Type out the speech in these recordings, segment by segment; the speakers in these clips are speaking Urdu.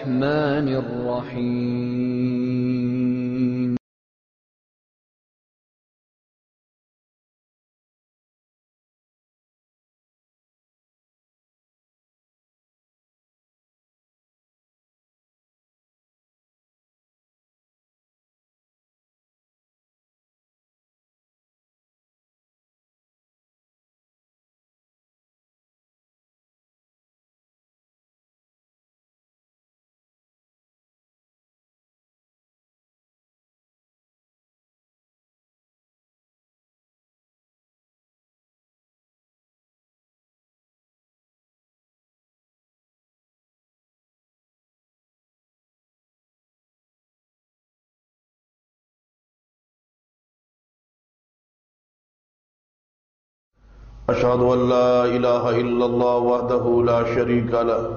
الرحمن الرحيم. أشهد أن لا إله إلا الله وحده لا شريك له،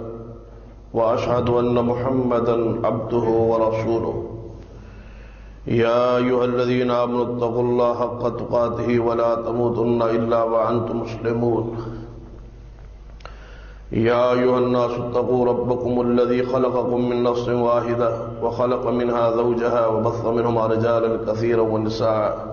وأشهد أن محمدا عبده ورسوله. يا أيها الذين آمنوا اتقوا الله حق تقاته ولا تموتن إلا وأنتم مسلمون. يا أيها الناس اتقوا ربكم الذي خلقكم من نفس واحدة وخلق منها زوجها وبث منهما رجالا كثيرا ونساء.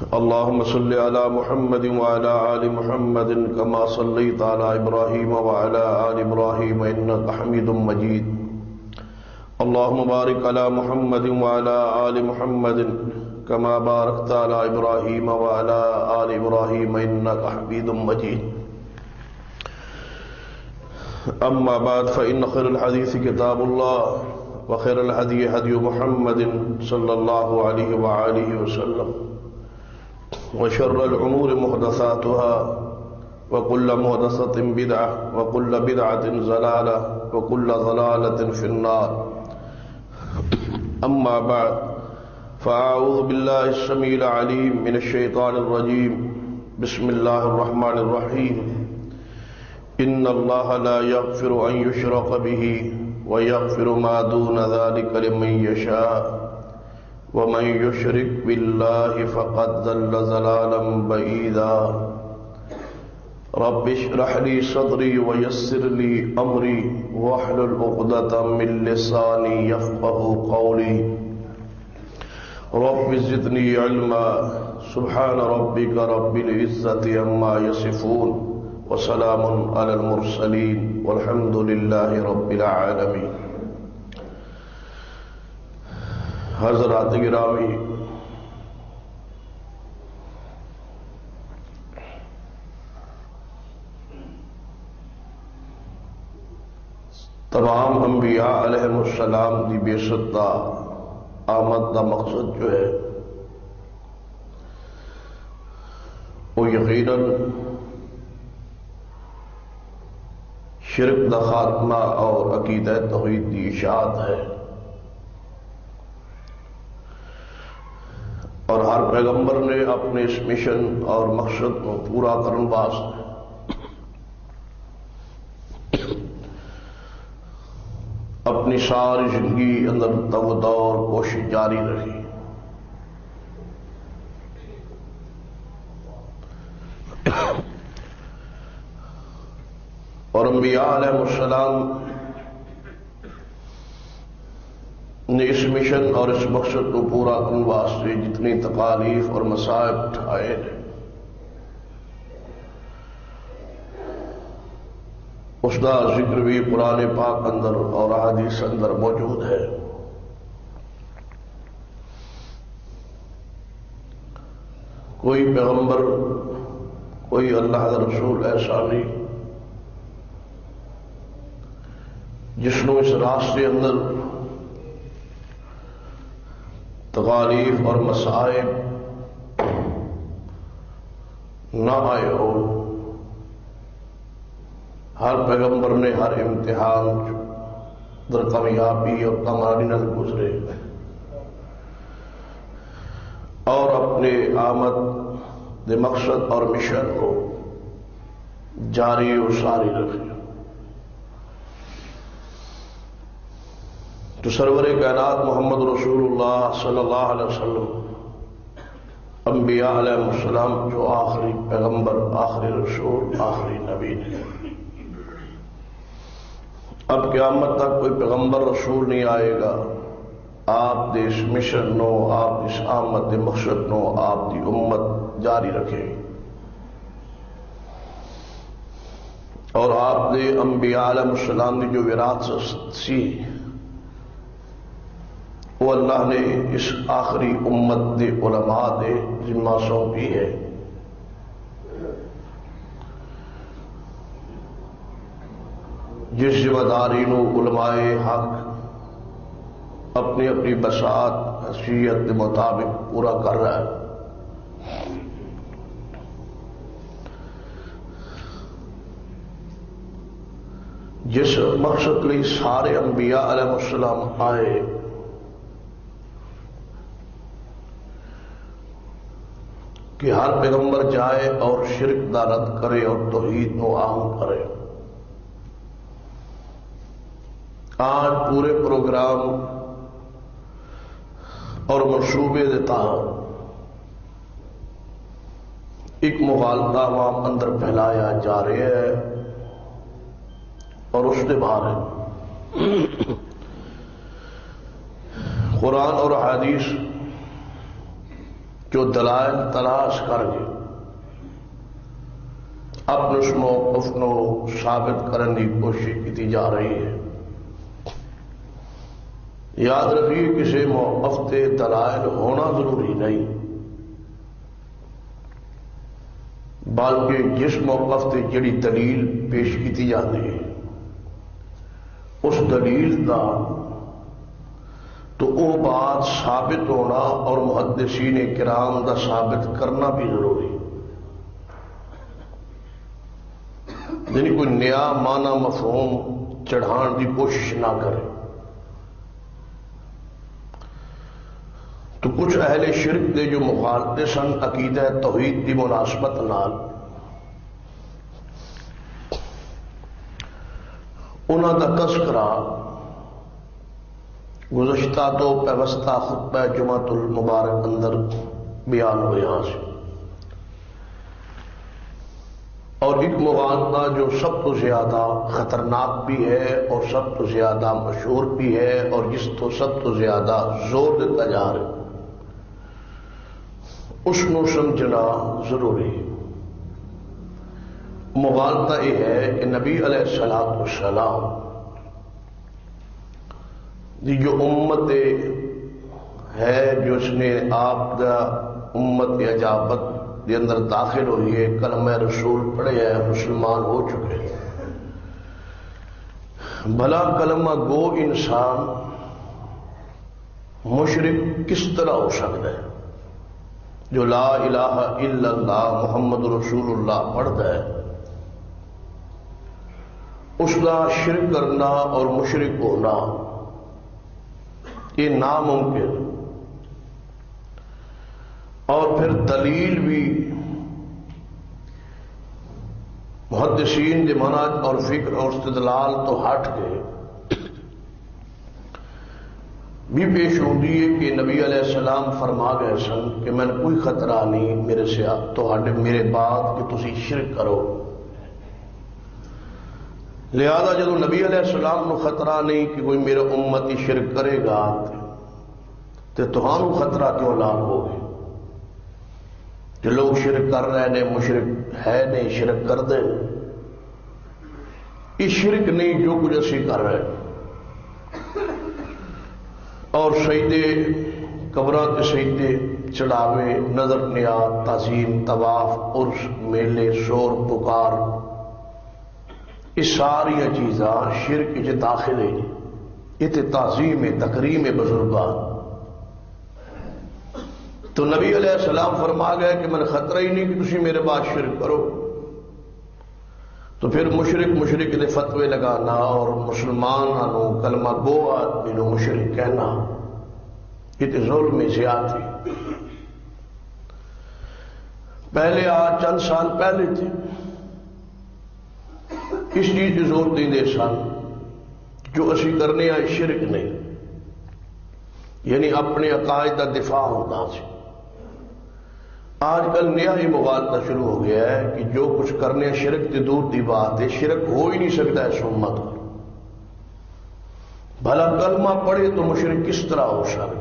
اللهم صل على محمد وعلى آل محمد كما صليت على إبراهيم وعلى آل إبراهيم إنك حميد مجيد. اللهم بارك على محمد وعلى آل محمد كما باركت على إبراهيم وعلى آل إبراهيم إنك حميد مجيد. أما بعد، فإن خير الحديث كتاب الله وخير الهدي هدي محمد صلى الله عليه وآله وسلم. وشر الأمور محدثاتها وكل محدثة بدعة وكل بدعة زلالة وكل ضلالة في النار. أما بعد، فأعوذ بالله السميع العليم من الشيطان الرجيم. بسم الله الرحمن الرحيم. إن الله لا يغفر أن يشرك به ويغفر ما دون ذلك لمن يشاء. ومن يشرك بالله فقد ضل ضلالا بعيدا. رب اشرح لي صدري ويسر لي امري واحلل عقدة من لساني يفقهوا قولي. رب زدني علما. سبحان ربك رب العزة عما يصفون. وسلام على المرسلين. والحمد لله رب العالمين. حضرات گرامی۔ تمام انبیاء علیہ السلام دی بے ستہ آمد دا مقصد جو ہے، وہ یقیناً شرک دا خاتمہ اور عقیدہ توحید دی اشاعت ہے اور ہر پیغمبر نے اپنے اس مشن اور مقصد کو پورا کرن واسطے اپنی ساری زندگی اندر تو دور کوشش جاری رہی اور انبیاء علیہ السلام نے اس مشن اور اس مقصد کو پورا کرنے واسطے جتنی تکالیف اور مسائل اٹھائے ہیں، اس کا ذکر بھی پرانے پاک اندر اور حدیث اندر موجود ہے۔ کوئی پیغمبر، کوئی اللہ کا رسول ایسا نہیں، جس کو اس راستے اندر تکالیف اور مسائب۔ نہ آئے ہو۔ ہر پیغمبر نے ہر امتحان در کامیابی اور کمانی نہ گزرے۔ اور اپنے آمد دے مقصد اور مشن کو جاری و ساری رکھے۔ تو سرور کائنات محمد رسول اللہ صلی اللہ علیہ وسلم، انبیاء علیہ السلام جو آخری پیغمبر، آخری رسول، آخری نبی نے اب قیامت تک کوئی پیغمبر رسول نہیں آئے گا۔ آپ دے اس مشن نو، آپ اس آمد مقصد نو آپ دی امت جاری رکھے۔ اور آپ دے انبیاء علیہ السلام دی جو وراثت سی وہ اللہ نے اس آخری امت دے علماء دے ذمہ سونپی ہے۔ جس ذمہ داری نو علماء حق اپنی اپنی بسات حیثیت کے مطابق پورا کر رہا ہے۔ جس مقصد لی سارے انبیاء علیہ السلام آئے کہ ہر پیغمبر جائے اور شرک دا رد کرے اور توحید نو عام کرے آج پورے پروگرام اور منصوبے دیتا ایک مغالطہ عوام اندر پھیلایا جا رہا ہے اور اس کے باہر ہے۔ قرآن اور حدیث جو دلائل تلاش کر کے اپنے اس موقف نو ثابت کرنے کی کوشش کی جا رہی ہے۔ یاد رکھیے کسی موقفتے دلائل ہونا ضروری نہیں، بلکہ جس موقف تے جڑی دلیل پیش کی جاتی ہے، اس دلیل کا تو وہ بات ثابت ہونا اور محدثین کرام کا ثابت کرنا بھی ضروری یعنی کوئی نیا مانا مفہوم چڑھان کی کوشش نہ کرے۔ تو کچھ اہل شرک دے جو مخالطے سن عقیدہ توحید کی مناسبت نال انہوں کا تذکرہ گزشتہ تو پیوستہ خطبہ جمعت المبارک اندر بیان ہو یہاں سے اور ایک مغالطہ جو سب تو زیادہ خطرناک بھی ہے اور سب تو زیادہ مشہور بھی ہے اور جس تو سب تو زیادہ زور دیتا جا رہا اس نو سمجھنا ضروری ہے۔ مغالطہ یہ ہے کہ نبی علیہ السلام السلام جو امت ہے جو اس نے آپ کا امت عجابت کے اندر داخل ہوئی ہے، کلمہ رسول پڑھے ہے مسلمان ہو چکے ہیں۔ بھلا کلمہ گو انسان مشرق کس طرح ہو سکتا ہے؟ جو لا الہ الا اللہ محمد رسول اللہ پڑھتا ہے، اس کا شرک کرنا اور مشرق ہونا یہ ناممکن۔ اور پھر دلیل بھی محدثین کے مناج اور فکر اور استدلال تو ہٹ کے بھی پیش ہوتی ہے کہ نبی علیہ السلام فرما گئے سن کہ میں کوئی خطرہ نہیں میرے سے تو میرے بعد کہ تھی شرک کرو۔ لہذا جب نبی علیہ السلام نو خطرہ نہیں کہ کوئی میرے امت شرک کرے گا تو تمہوں خطرہ کیوں لال ہو؟ گئے جو لوگ شرک کر رہے ہیں مشرک ہے نہیں شرک کر دے۔ یہ شرک نہیں جو کچھ اسی کر رہے۔ ہیں اور شہیدے قبرات شہیدے چڑھاوے، نظر نیات تعظیم، طواف عرس میلے، شور، پکار یہ ساری چیزاں شرک چ داخل ہیں۔ یہ تعظیم تقریم بزرگان۔ تو نبی علیہ السلام فرما گیا کہ میں خطرہ ہی نہیں کہ تھی میرے بعد شرک کرو۔ تو پھر مشرق مشرق کے فتوے لگانا اور مسلمان کلمہ گو آدمی نو مشرق کہنا، یہ تو ظلم زیادتی پہلے آج چند سال پہلے تھے۔ اس چیز کی زور دیں دے سن جو اسی کرنے آئے شرک نہیں۔ یعنی اپنے عقائد کا دفاع ہوتا سی۔ آج کل نیا ہی مغالطہ شروع ہو گیا ہے کہ جو کچھ کرنے شرک کی دور کی بات ہے، شرک ہو ہی نہیں سکتا ہے سمت بھلا کلمہ پڑھے تو مشرق کس طرح ہو سکے؟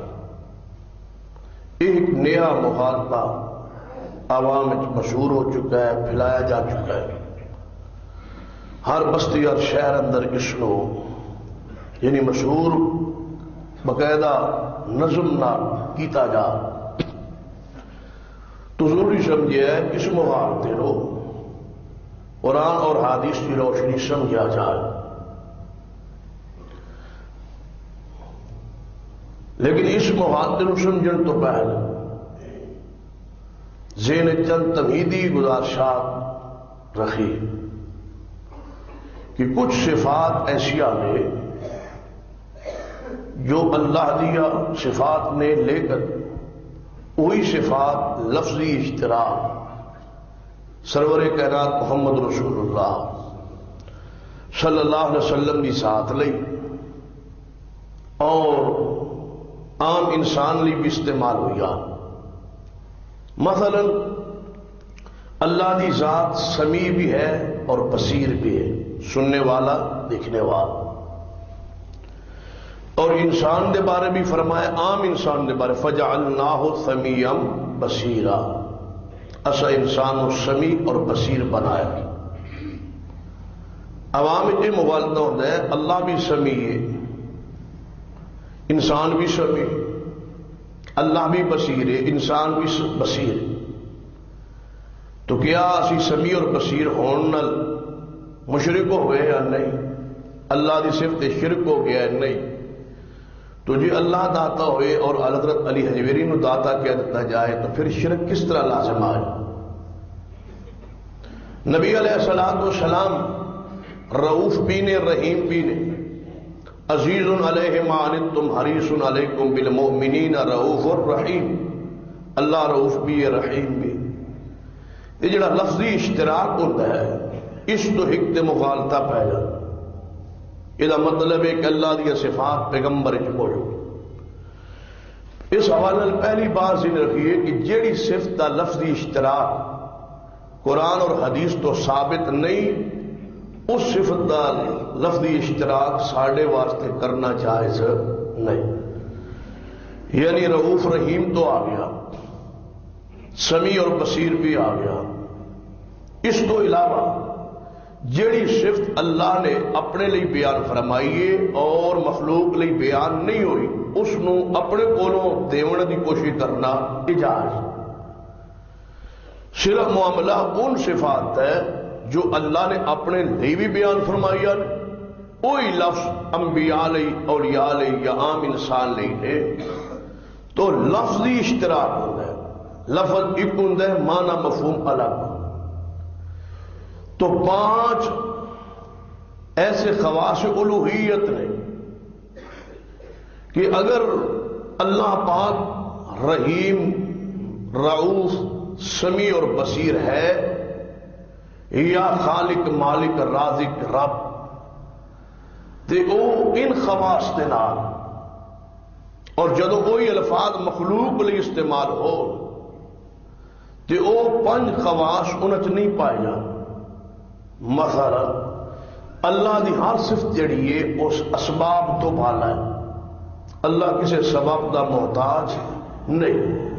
ایک نیا مغالطہ عوام مشہور ہو چکا ہے، پھیلایا جا چکا ہے۔ ہر بستی اور شہر اندر اس یعنی مشہور باقاعدہ نظم نہ کیتا جا۔ تو ضروری سمجھے ہے کس محاورتے رو قرآن اور حادیث کی روشنی سمجھا جائے۔ لیکن اس محاورتے سمجھن تو پہلے زین چند تمیدی گزارشات رکھی کہ کچھ صفات ایسیا میں جو اللہ دیا صفات نے لے کر وہی صفات لفظی اشتراک سرور کائنات محمد رسول اللہ صلی اللہ علیہ وسلم کی ساتھ لئی اور عام انسان لی بھی استعمال ہوئی مثلا اللہ کی ذات سمیع بھی ہے اور بصیر بھی ہے۔ سننے والا، دیکھنے والا۔ اور انسان دے بارے بھی فرمایا عام انسان دے بارے۔ فجا اللہ سمیم بصیرا اصا انسان و سمی اور بصیر بنایا۔ عوام یہ مبالدہ ہوتا ہے اللہ بھی سمی ہے۔ انسان بھی سمی اللہ بھی بصیر ہے، انسان بھی بصیر تو کیا اسی سمی اور بصیر ہون نل؟ مشرق ہو گئے یا نہیں؟ اللہ کی صرف شرک ہو گیا ہے نہیں؟ تو جی اللہ داتا ہوئے اور حضرت علی حجویری نو داتا کیا دیتا جائے تو پھر شرک کس طرح لازم آئے نبی علیہ السلام و سلام رعوف پینے رحیم پینے عزیز علیہ مان تم حریص علیکم بالمؤمنین رعوف الرحیم، اللہ رعوف بھی ہے رحیم بھی یہ جڑا لفظی اشتراک ہوتا ہے اس تو حکت مغالطہ پہ جاتا یہ مطلب ہے کہ اللہ دیا صفات پیغمبر چڑھو اس حوالے پہلی بار ذہن رکھیے کہ جیڑی صفت کا لفظی اشتراک قرآن اور حدیث تو ثابت نہیں، اس صفت کا لفظی اشتراک ساڈے واسطے کرنا جائز نہیں۔ یعنی رعوف رحیم تو آ گیا سمی اور بصیر بھی آ گیا۔ اس کو علاوہ جیڑی صفت اللہ نے اپنے لیے بیان فرمائیے اور مخلوق لیے بیان نہیں ہوئی اس نو اپنے کولوں دیون دی کوشش کرنا اجاز۔ صرف معاملہ ان صفات ہے جو اللہ نے اپنے لیے بھی بیان فرمائی وہی لفظ انبیاء لئی، اولیاء لئی یا عام انسان لئی ہے۔ تو لفظی اشتراک ہوتا ہے۔ لفظ ایک ہوں مانا مفہوم الگ۔ تو پانچ ایسے خواص الوحیت نے کہ اگر اللہ پاک رحیم، رعوف سمی اور بصیر ہے یا خالق، مالک، رازق، رب، تے او ان خواص کے نام اور جدو کوئی الفاظ مخلوق لی استعمال ہو، تے او پنج خواص انچ نہیں پائے جاتے مثلا اللہ دی ہر صفت جڑی ہے اس اسباب تو بالا ہے۔ اللہ کسی سبب دا محتاج نہیں۔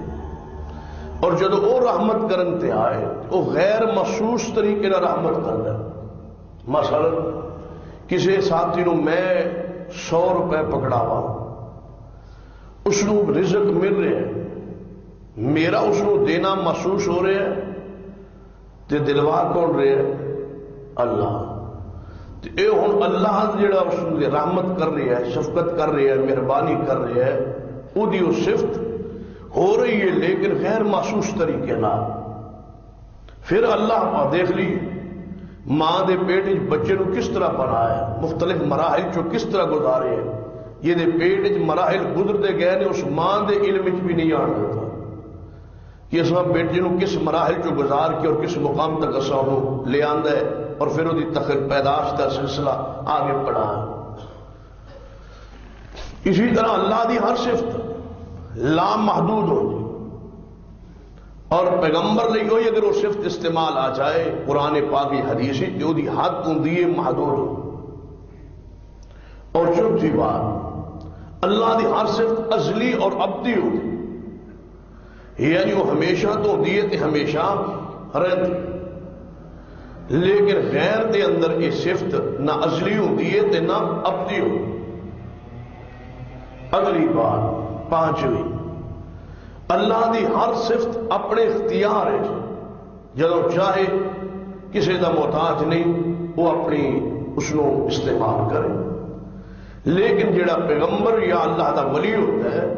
اور جب وہ رحمت کرن تے آئے وہ غیر محسوس طریقے نہ رحمت کرنا مثلا کسی ساتھی نو میں سو روپے پکڑاوا اس رزق مل رہا ہے میرا اس کو دینا محسوس ہو رہا ہے تے دلوا کون رہے ہے اللہ۔ اے ہن اللہ جڑا اس رحمت کر رہا ہے، شفقت کر رہا ہے، مہربانی کر رہا ہے وہ دی وہ صفت ہو رہی ہے لیکن غیر محسوس طریقے نال۔ پھر اللہ دیکھ لی، ماں دے پیٹ بچے نو کس طرح بنایا مختلف مراحل چو کس طرح گزارے ہیں یہ دے پیٹ مراحل گزرتے گئے نے، اس ماں دے علم وچ بھی نہیں آن دیتا۔ کہ اس بیٹے نو کس مراحل چو گزار کے اور کس مقام تک اسا انہوں لے آندا ہے۔ اور پھر وہ تخر پیداش کا سلسلہ آگے پڑھا اسی طرح اللہ دی ہر صفت لام محدود ہوتی اور پیغمبر لئی ہوئی اگر وہ صفت استعمال آ جائے، قرآن پاکی حدیثی جو دی حد ہوں دیے محدود ہو۔ اور چوتھی بات، اللہ دی ہر صفت ازلی اور ابدی ہوتی یعنی وہ ہمیشہ تو دیے تے ہمیشہ رہتی لیکن غیر دے اندر یہ صفت نہ ازلی ہوتی ہے تے نہ ابدی ہوتی اگلی بات، پانچویں۔ اللہ دی ہر صفت اپنے اختیار ہے۔ جدو چاہے کسی دا محتاج نہیں، وہ اپنی اس استعمال کرے۔ لیکن جڑا پیغمبر یا اللہ دا ولی ہوتا ہے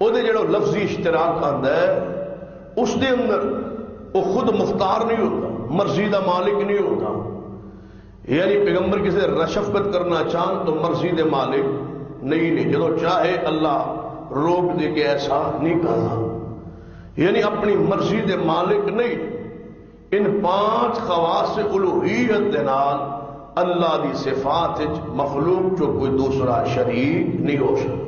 وہ جڑا لفظی اشتراک آتا ہے، اس دے اندر وہ خود مختار نہیں ہوتا۔ مرضی دا مالک نہیں ہوتا۔ یعنی پیغمبر کسی رشفت کرنا چاہن تو مرضی دے مالک نہیں نہیں جدو چاہے اللہ روک دے کے ایسا نہیں کرنا۔ یعنی اپنی مرضی دے مالک نہیں۔ ان پانچ خواص الوحیت دے نال اللہ دی صفات مخلوق جو کوئی دوسرا شریک نہیں ہو سکتا۔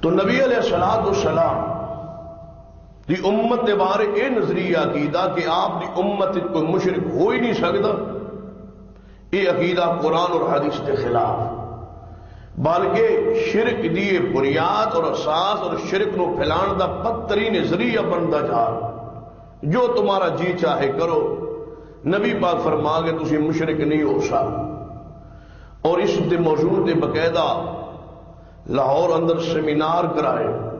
تو نبی علیہ السلام السلام دی امت دے بارے اے نظریہ عقیدہ کہ آپ دی امت کوئی مشرک ہو ہی نہیں سکتا یہ عقیدہ قرآن اور حدیث کے خلاف۔ بلکہ شرک دیے بنیاد اور اساس اور شرک نو پھیلان دا بدترین ذریعہ بنتا جا۔ جو تمہارا جی چاہے کرو۔ نبی پاک فرما گے تھی مشرک نہیں ہو سا اور اس دے موجود دے باقاعدہ لاہور اندر سیمینار کرائے۔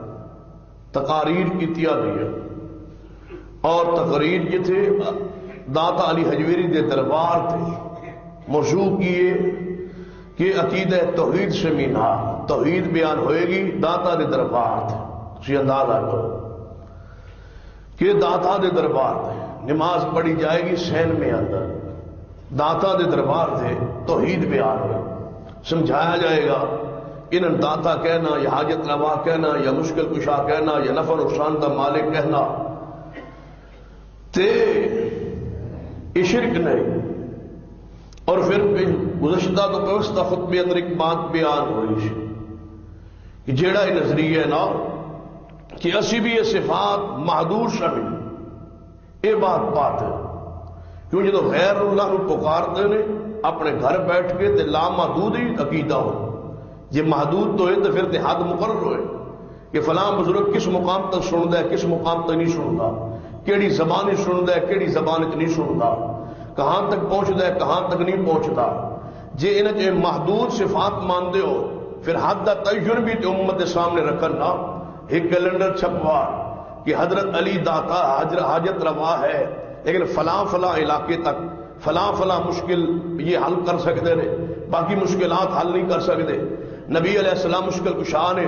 تقاریر کی گئی اور تقریر جتھے داتا علی حجویری دے دربار تھے موضوع کیے کہ عقید توحید سے مینا توحید بیان ہوئے گی داتا دے دربار تھے اسی اندازہ کرو کہ داتا دے دربار تھے نماز پڑھی جائے گی سین میں اندر۔ داتا دے دربار تھے توحید بیان ہوئے۔ سمجھایا جائے گا ان داتا کہنا، یا حاجت روا کہنا، یا مشکل کشا کہنا، یا نفر نقصان کا مالک کہنا۔ تے شرک نہیں۔ اور پھر گزشتہ تو پوستہ خطبے اندر ایک بات بیان ہوئی کہ جیڑا یہ نظریہ ہے نا، کہ اسی بھی یہ صفات محدود شامل یہ بات بات ہے۔ کیوں جدو غیر اللہ نو پکارتے ہیں اپنے گھر بیٹھ کے تے لا محدود ہی عقیدہ ہو۔ یہ محدود تو ہے تو پھر تے مقرر ہوئے۔ کہ فلاں بزرگ کس مقام تک سنتا ہے، کس مقام تک نہیں سنتا۔ کیڑی زبان سنتا ہے، کیڑی زبان نہیں سنتا۔ کہاں تک پہنچتا ہے، کہاں تک نہیں پہنچتا۔ جے ان محدود صفات مانتے ہو، پھر حد کا تعین بھی تے امت کے سامنے رکھنا ایک کیلنڈر چھپوا کہ حضرت علی داتا حاجت روا ہے، لیکن فلاں فلاں علاقے تک، فلاں فلاں مشکل یہ حل کر سکتے ہیں۔ باقی مشکلات حل نہیں کر سکتے۔ نبی علیہ السلام مشکل کشاہ نے،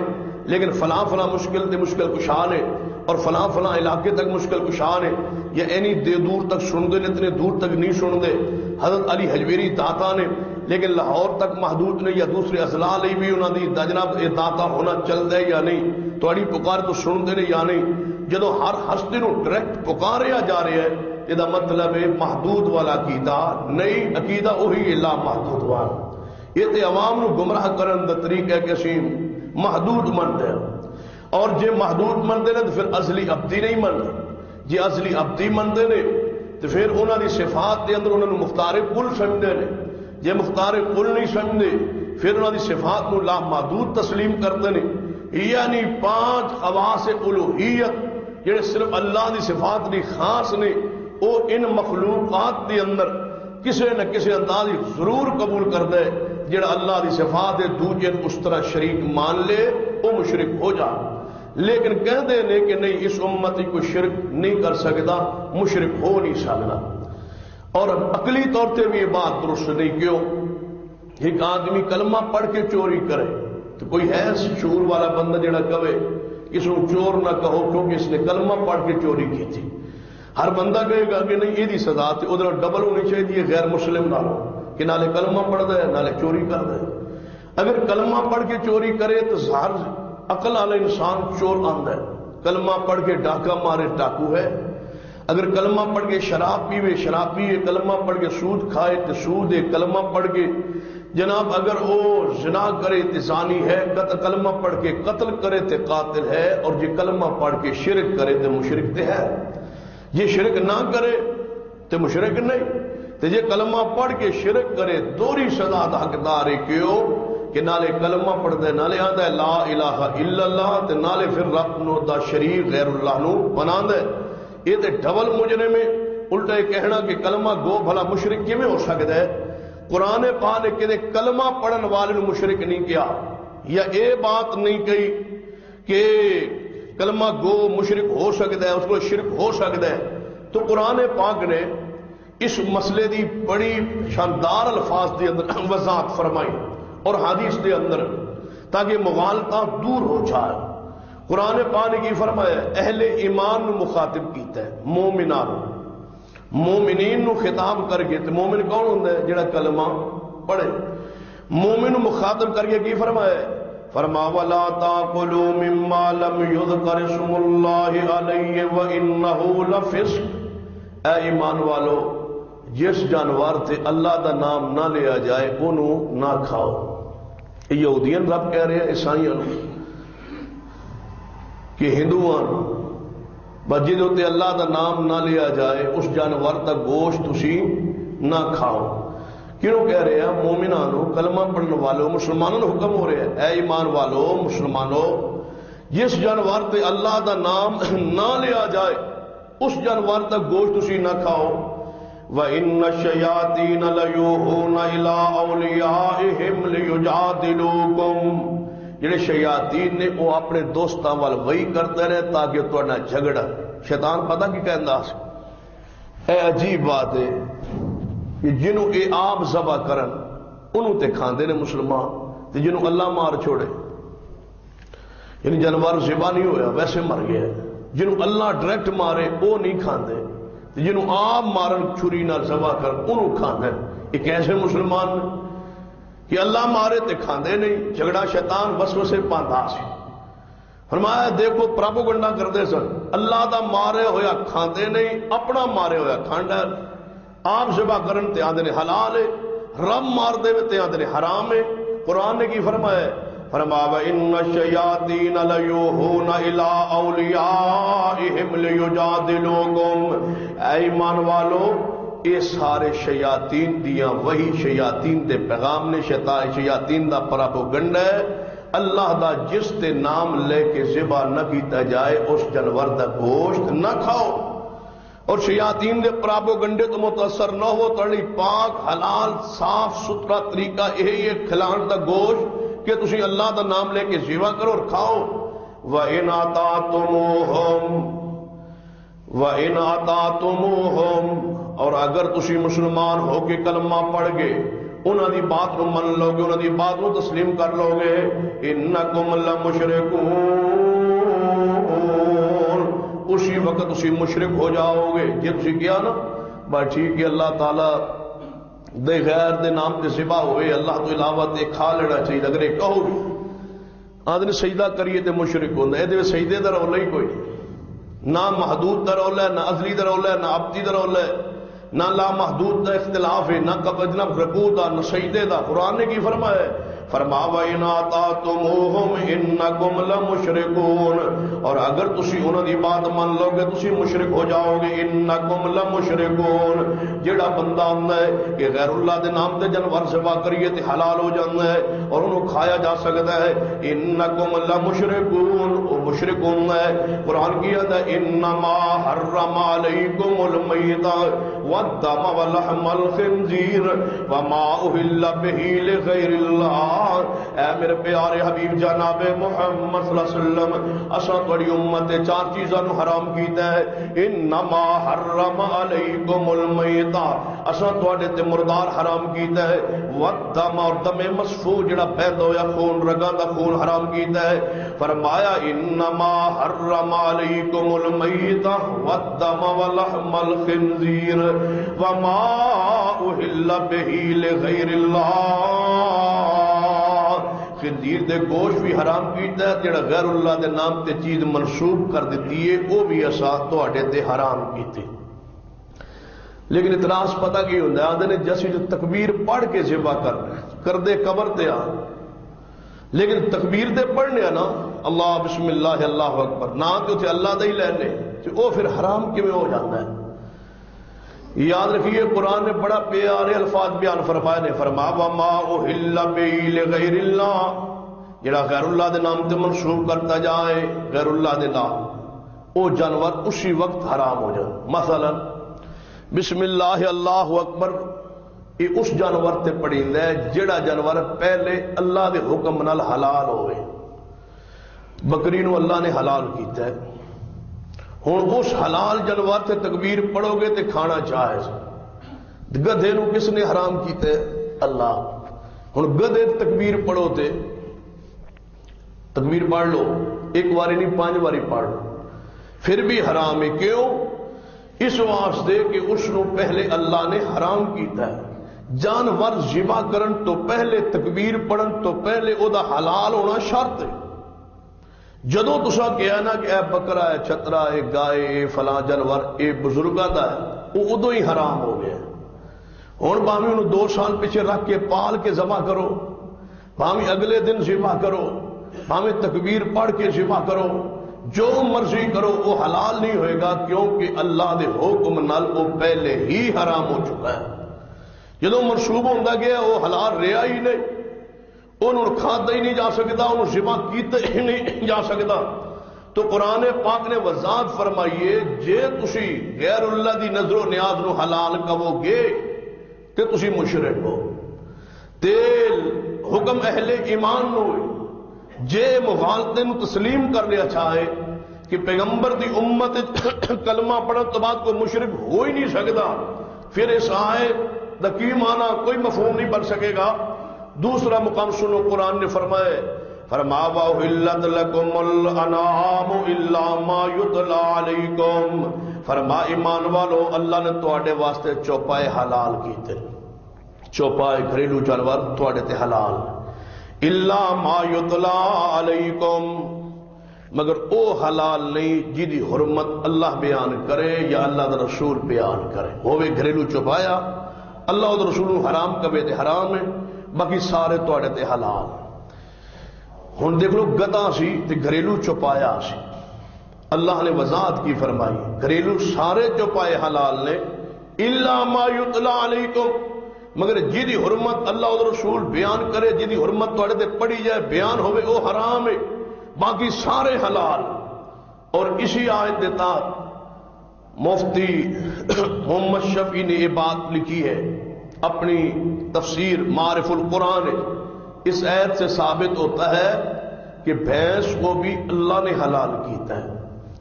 لیکن فلاں فلاں مشکل تے مشکل کشاہ نے، اور فلاں فلاں علاقے تک مشکل کشاہ نے یا اینی دے دور تک سن دے اتنے دور تک نہیں سن دے۔ حضرت علی حجویری داتا نے، لیکن لاہور تک محدود نہیں یا دوسرے اضلاع لی بھی انہوں نے جناب یہ داتا ہونا چل دے یا نہیں تو اڑی پکار تو سن دے یا نہیں؟ جدو ہر ہستے نو ڈائریکٹ پکاریا جا رہا ہے، یہ مطلب ہے محدود والا عقیدہ نہیں عقیدہ وہی لا محدود والا۔ یہ تے عوام نو گمراہ کرن دا طریقہ ہے کہ اسی محدود منتے ہیں۔ اور جے محدود منتے ہیں تو پھر اصلی ابدی نہیں منتے۔ جے اصلی ابدی منتے ہیں تو پھر انہوں نے صفات دے اندر انہوں نے مختار کل سمجھتے ہیں۔ جے مختار کل نہیں سمجھتے، پھر انہوں نے صفات نو لا محدود تسلیم کرتے ہیں۔ یعنی پانچ خواص الوحیت جڑے صرف اللہ دی صفات دی خاص نے، وہ ان مخلوقات دے اندر کسی نہ کسی انداز ضرور قبول کر دے جڑا اللہ دی صفات دوجے اس طرح شریک مان لے وہ مشرک ہو جا۔ لیکن کہتے ہیں کہ نہیں، اس امت کو شرک نہیں کر سکتا مشرک ہو نہیں سکتا اور عقلی طور پہ بھی یہ بات درست نہیں، کیوں؟ ایک آدمی کلمہ پڑھ کے چوری کرے، تو کوئی ہے شعور والا بندہ جڑا کہے اس کو چور نہ کہو، کیونکہ اس نے کلمہ پڑھ کے چوری کی تھی۔ ہر بندہ کہے گا کہ نہیں، یہ سزا تھی ادھر ڈبل ہونی چاہیے غیر مسلم نہ ہو کہ نالے کلمہ پڑھ دے نالے چوری کر دے اگر کلمہ پڑھ کے چوری کرے تو ہر عقل والا انسان چور آند ہے۔ کلمہ پڑھ کے ڈاکہ مارے ڈاکو ہے۔ اگر کلمہ پڑھ کے شراب پیوے شراب پیوے، کلمہ پڑھ کے سود کھائے تو سود ہے۔ کلمہ پڑھ کے جناب اگر وہ زنا کرے تو زانی ہے کلمہ پڑھ کے قتل کرے تو قاتل ہے۔ اور یہ کلمہ پڑھ کے شرک کرے تو مشرک تو ہے۔ یہ شرک نہ کرے تو مشرک نہیں۔ تو یہ کلمہ پڑھ کے شرک کرے، دوری سزا دا حقدار کیوں؟ کہ نالے کلمہ پڑھ دے نالے آدھا ہے لا الہ الا اللہ، تے نالے پھر رب نو دا شریف غیر اللہ نو بنا دے یہ تے ڈبل مجرے میں الٹا کہنا کہ کلمہ گو بھلا مشرک کیویں ہو سکتا ہے؟ قرآن پاک نے کہ کلمہ پڑھن والے نو مشرک نہیں کیا۔ یا اے بات نہیں کہی کہ کلمہ گو مشرک ہو سکتا ہے، اس کو شرک ہو سکتا ہے۔ تو قرآن پاک نے اس مسئلے دی بڑی شاندار الفاظ دے اندر وضاحت فرمائی اور حدیث دے اندر تاکہ مغالطہ دور ہو جائے۔ قرآن پاک کی فرمایا اہل ایمان نو مخاطب کیتا ہے، مومنان۔ مومنین نو خطاب کر کے تو مومن کون ہوتا ہے جڑا کلمہ پڑھے؟ مومن نو مخاطب کر کے کی فرمایا فرما، ولا تاكلوا مما لم يذكر اسم الله عليه وانه لفسق۔ اے ایمان والو جس جانور تے اللہ دا نام نہ لیا جائے انہوں نہ کھاؤ۔ یہودین رب کہہ رہے ہیں عیسائیوں کہ ہندوان، بس جی اللہ دا نام نہ لیا جائے، اس جانور کا گوشت تسی نہ کھاؤ۔ کیوں کہہ رہے ہیں؟ مومنانو، کلمہ پڑھنے والوں مسلمانوں حکم ہو رہے ہیں اے ایمان والو مسلمانوں جس جانور تے اللہ دا نام نہ لیا جائے، اس جانور کا گوشت تسی نہ کھاؤ۔ وَإِنَّ الشَّيَاطِينَ لَيُوحُونَ إِلَىٰ أَوْلِيَائِهِمْ لِيُجَادِلُوكُمْ۔ جڑے شیاطین نے وہ اپنے دوستاں وال وہی کرتے رہے تاکہ تو نہ جھگڑا۔ شیطان پتہ کی کہندا اے عجیب بات ہے کہ جنوں اے آپ ذبح کرن، انہوں تے کھاندے نے مسلمان تے جنوں اللہ مار چھوڑے۔ یعنی جانور ذبح نہیں ہویا، ویسے مر گیا۔ جنوں اللہ ڈائریکٹ مارے، وہ نہیں کھاندے۔ جنہوں آپ مارن چھری نہ زبا کر، انہوں کھانا یہ کیسے مسلمان نے کہ اللہ مارے تے کھاندے نہیں، جھگڑا شیطان بس وسے پاندا سی۔ فرمایا، دیکھو پرابو گنڈا کرتے سن۔ اللہ دا مارے ہویا کھاندے نہیں، اپنا مارے ہویا کھانڈا۔ آپ زبا کرن تے آندے نے حلال ہے رب مار دے تے آندے نے حرام ہے۔ قرآن نے کی فرمایا فرما ان الشیاطین لیوحون الی اولیاءہم لیجادلوکم اے ایمان والو یہ سارے شیاطین دیاں وہی شیاطین دے پیغام نے، شیطان شیاطین دا پراپوگنڈ ہے۔ اللہ دا جس تے نام لے کے ذبح نہ کیتا جائے، اس جانور دا گوشت نہ کھاؤ۔ اور شیاطین دے پرابو گنڈے تو متاثر نہ ہو تڑی پاک حلال، صاف ستھرا طریقہ یہی ہے، کھلان دا گوشت کہ تسی اللہ دا نام لے کے زیوا کرو اور کھاؤ۔ وَإِنْ آتَاتُمُوهُمْ وَإِنْ آتَاتُمُوهُمْ، اور اگر تسی مسلمان ہو کے کلمہ پڑھ گے، انہاں دی بات نو من لو گے، انہاں دی بات نو تسلیم کر لو گے۔ انکم لمشرکون اسی وقت تسی مشرک ہو جاؤ گے۔ جی تسی کیا نا؟ بس ٹھیک ہے، اللہ تعالی دے غیر دے نام تے سبا ہوئے، اللہ تو علاوہ تے کھا لینا چاہیے اگر یہ کہو بھی۔ آدمی سجدہ کریے تے مشرک ہوتا ہے یہ سجدے کا رولا ہی کوئی۔ نہ محدود کا رولا ہے، نہ ازلی کا رولا ہے، نہ ابدی کا رولا ہے۔ نہ لا محدود دا اختلاف ہے، نہ قبض، نہ رکوع دا، نہ سجدے دا۔ قرآن نے کی فرمایا ہے؟ فرما وَإِنْ آتَاتُمُوهُمْ إِنَّكُمْ لَمُشْرِكُونَ اور اگر تسی انہوں دی بات مان لو گے تسی مشرک ہو جاؤ گے انکم لمشرکون جیڑا بندہ ہوندا ہے کہ غیر اللہ دے نام تے جانور ذبح کریے تے حلال ہو جاندا ہے اور انہوں کھایا جا سکتا ہے انکم لمشرکون او مشرک ہوندا ہے قرآن کی ہے انما حرم علیکم المیت والدم ولحم الخنزیر وما اهل به لغیر اللہ اے میرے پیارے حبیب جناب محمد صلی اللہ علیہ وسلم، اساں تہاڈی امت چار چیزاں نو حرام کیتا ہے۔ انما حرم علیکم المیتا اساں تہاڈے تے مردار حرام کیتا ہے۔ والدم اور دم مسفوح جڑا پیدا ہویا، خون رگاں دا خون حرام کیتا ہے۔ فرمایا، انما حرم علیکم المیتا والدم ولحم الخنزیر۔ وما اہل به لغیر اللہ۔ خنزیر دے گوشت بھی حرام کیتا ہے، جڑا غیر اللہ دے نام تے چیز منسوب کر دیتی ہے وہ بھی اسا تواڈے تے حرام کیتے۔ لیکن اعتراض پتہ کی ہوندا ہے آندے نے جیسے جو تکبیر پڑھ کے ذبح کرنا ہے کر دے قبر تے آ۔ لیکن تکبیر دے پڑھنے نا، اللہ بسم اللہ اللہ اکبر، نہ تے اتنے اللہ دا ہی لینے، تے او پھر حرام کیویں ہو جاتا ہے؟ یاد رکھیے، قرآن نے بڑا پیارے الفاظ بیان فرمائے نے، فرما، وما اہل بی لغیر اللہ جڑا غیر اللہ دے نام تے منسوب کرتا جائے غیر اللہ دے نام، او جانور اسی وقت حرام ہو جائے۔ مثلا، بسم اللہ اللہ اکبر یہ اس جانور تے پڑھیندا ہے، جڑا جانور پہلے اللہ دے حکم نال حلال ہوئے۔ بکری نو اللہ نے حلال کیتا ہے۔ ہوں اس حلال جانور تے تکبیر پڑھو گے تے کھانا چاہے گدھے نو کس نے حرام کیتا ہے اللہ۔ ہوں گدھے تکبیر پڑھو تے تکبیر پڑھ لو۔ ایک واری نہیں، پانچ واری پڑھ لو۔ پھر بھی حرام ہے کیوں؟ اس واسطے کہ اس نو پہلے اللہ نے حرام کیتا ہے۔ جانور ذبح کرن تو پہلے، تکبیر پڑھن تو پہلے، او دا حلال ہونا شرط ہے۔ جدو تسا کیا نا کہ اے بکرا ہے چھترا ہے گائے، اے فلاں جانور، اے بزرگاں دا ہے وہ ادو ہی حرام ہو گیا ہوں باوی انہوں دو سال پیچھے رکھ کے پال کے ذبح کرو باوی اگلے دن ذبح کرو باوی تکبیر پڑھ کے ذبح کرو، جو مرضی کرو، وہ حلال نہیں ہوئے گا کیونکہ اللہ دے حکم نال وہ پہلے ہی حرام ہو چکا ہے۔ جدو منسوب ہوتا گیا، وہ حلال رہا ہی نہیں۔ انہوں کھادا ہی نہیں جا سکتا، انہوں ذبح کیتا ہی نہیں جا سکتا۔ تو قرآن پاک نے وضاحت فرمائیے، جے تسی غیر اللہ دی نظر و نیاز نو حلال کہو گے، تے تسی مشرک ہو۔ تیل حکم اہل ایمان نو جے مغالطے نو تسلیم کر لیا اچھا چاہے کہ پیغمبر دی امت کلمہ پڑھن تو بعد کوئی مشرک ہو ہی نہیں سکتا، پھر اس آئے دا کی معنی کوئی مفہوم نہیں بن سکے گا۔ دوسرا مقام سنو، قرآن نے فرمائے فرما وحلت لکم الانعام الا ما یتلا علیکم فرما، ایمان والو، اللہ نے تواڈے واسطے چوپائے حلال کیتے۔ چوپائے گھریلو جانور تواڈے تے حلال۔ الا ما یتلا علیکم مگر او حلال نہیں جی دی حرمت اللہ بیان کرے یا اللہ دا رسول بیان کرے۔ ہوے گھریلو چوپایا، اللہ دا رسول حرام کبے تے حرام ہے۔ باقی سارے تواڈے تے حلال۔ ہوں دیکھ لو گدا سی تے گھریلو چوپایا سی۔ اللہ نے وضاحت کی فرمائی، گھریلو سارے چوپائے حلال نے، الا ما یتلا علیکم مگر جی حرمت اللہ اور رسول بیان کرے جی حرمت تواڈے تے پڑھی جائے، بیان ہوئے وہ حرام ہے۔ باقی سارے حلال۔ اور اسی آیت دیتا مفتی محمد شفیع نے یہ بات لکھی ہے۔ اپنی تفسیر معرف القرآن اس عید سے ثابت ہوتا ہے کہ بھینس کو بھی اللہ نے حلال کیتا ہے۔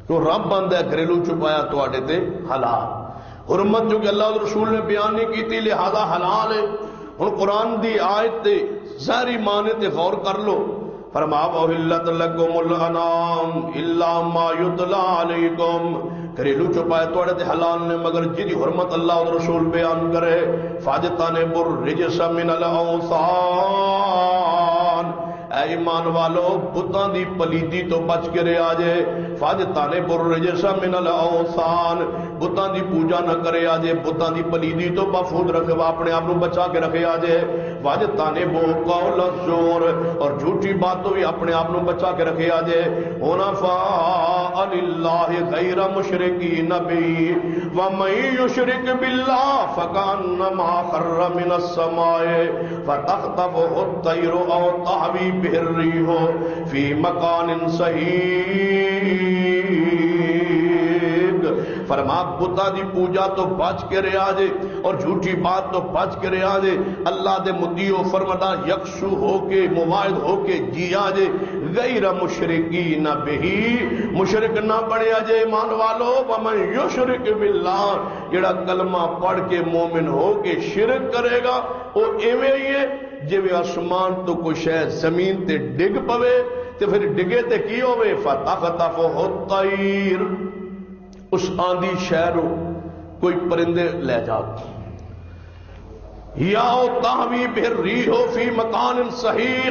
تو رب بند ہے، گھریلو چھپایا تو تے حلال۔ حرمت جو کہ اللہ اور رسول نے بیان نہیں کی تھی لہذا حلال ہے۔ ہوں قرآن دی آیت تے ظاہری معنی تے غور کر لو۔ فرما وحلت لکم الانام الا ما یتلا علیکم گھریلو چوپائے توڑے تے حلال نے، مگر جی حرمت اللہ اور رسول بیان کرے فاجتانے بر رجس من الاوثان اے ایمان والو، بتاں دی پلیدی تو بچ کے رہے آجے فاجتانے بر رجس من الاوثان بتاں دی پوجا نہ کرے آجے، بتاں دی پلیدی تو محفوظ رکھے اپنے آپ بچا کے رکھے آجے واجتانے بو قول الزور، اور جھوٹی باتوں بھی اپنے آپ بچا کے رکھے آجے۔ ہونا فا للہ غیر مشرکی نبی ومن یشرک باللہ فکانما خر من السماء فتخطفه الطیر او تحوی به الریح فی مکان صحیح فرما بتا دی پوجا تو بچ کے رہا جے اور جھوٹی بات تو بچ کے رہا جے۔ اللہ دے مدیو فرمدار یکسو ہو کے، مواعد ہو کے جیا جے۔ غیر مشرقی نہ بہی مشرق نہ بڑھیا جے ایمان والو۔ ومن یشرک باللہ، جڑا کلمہ پڑھ کے مومن ہو کے شرک کرے گا، وہ ایویں ہی ہے۔ جویں آسمان تو کوئی شے زمین تے ڈگ پوے، تے پھر ڈگے تے کی ہوے فتخطف الطیر اس آندھی شہروں کوئی پرندے لے جا۔ یا او تاوی بہر ریحو فی مکان صحیح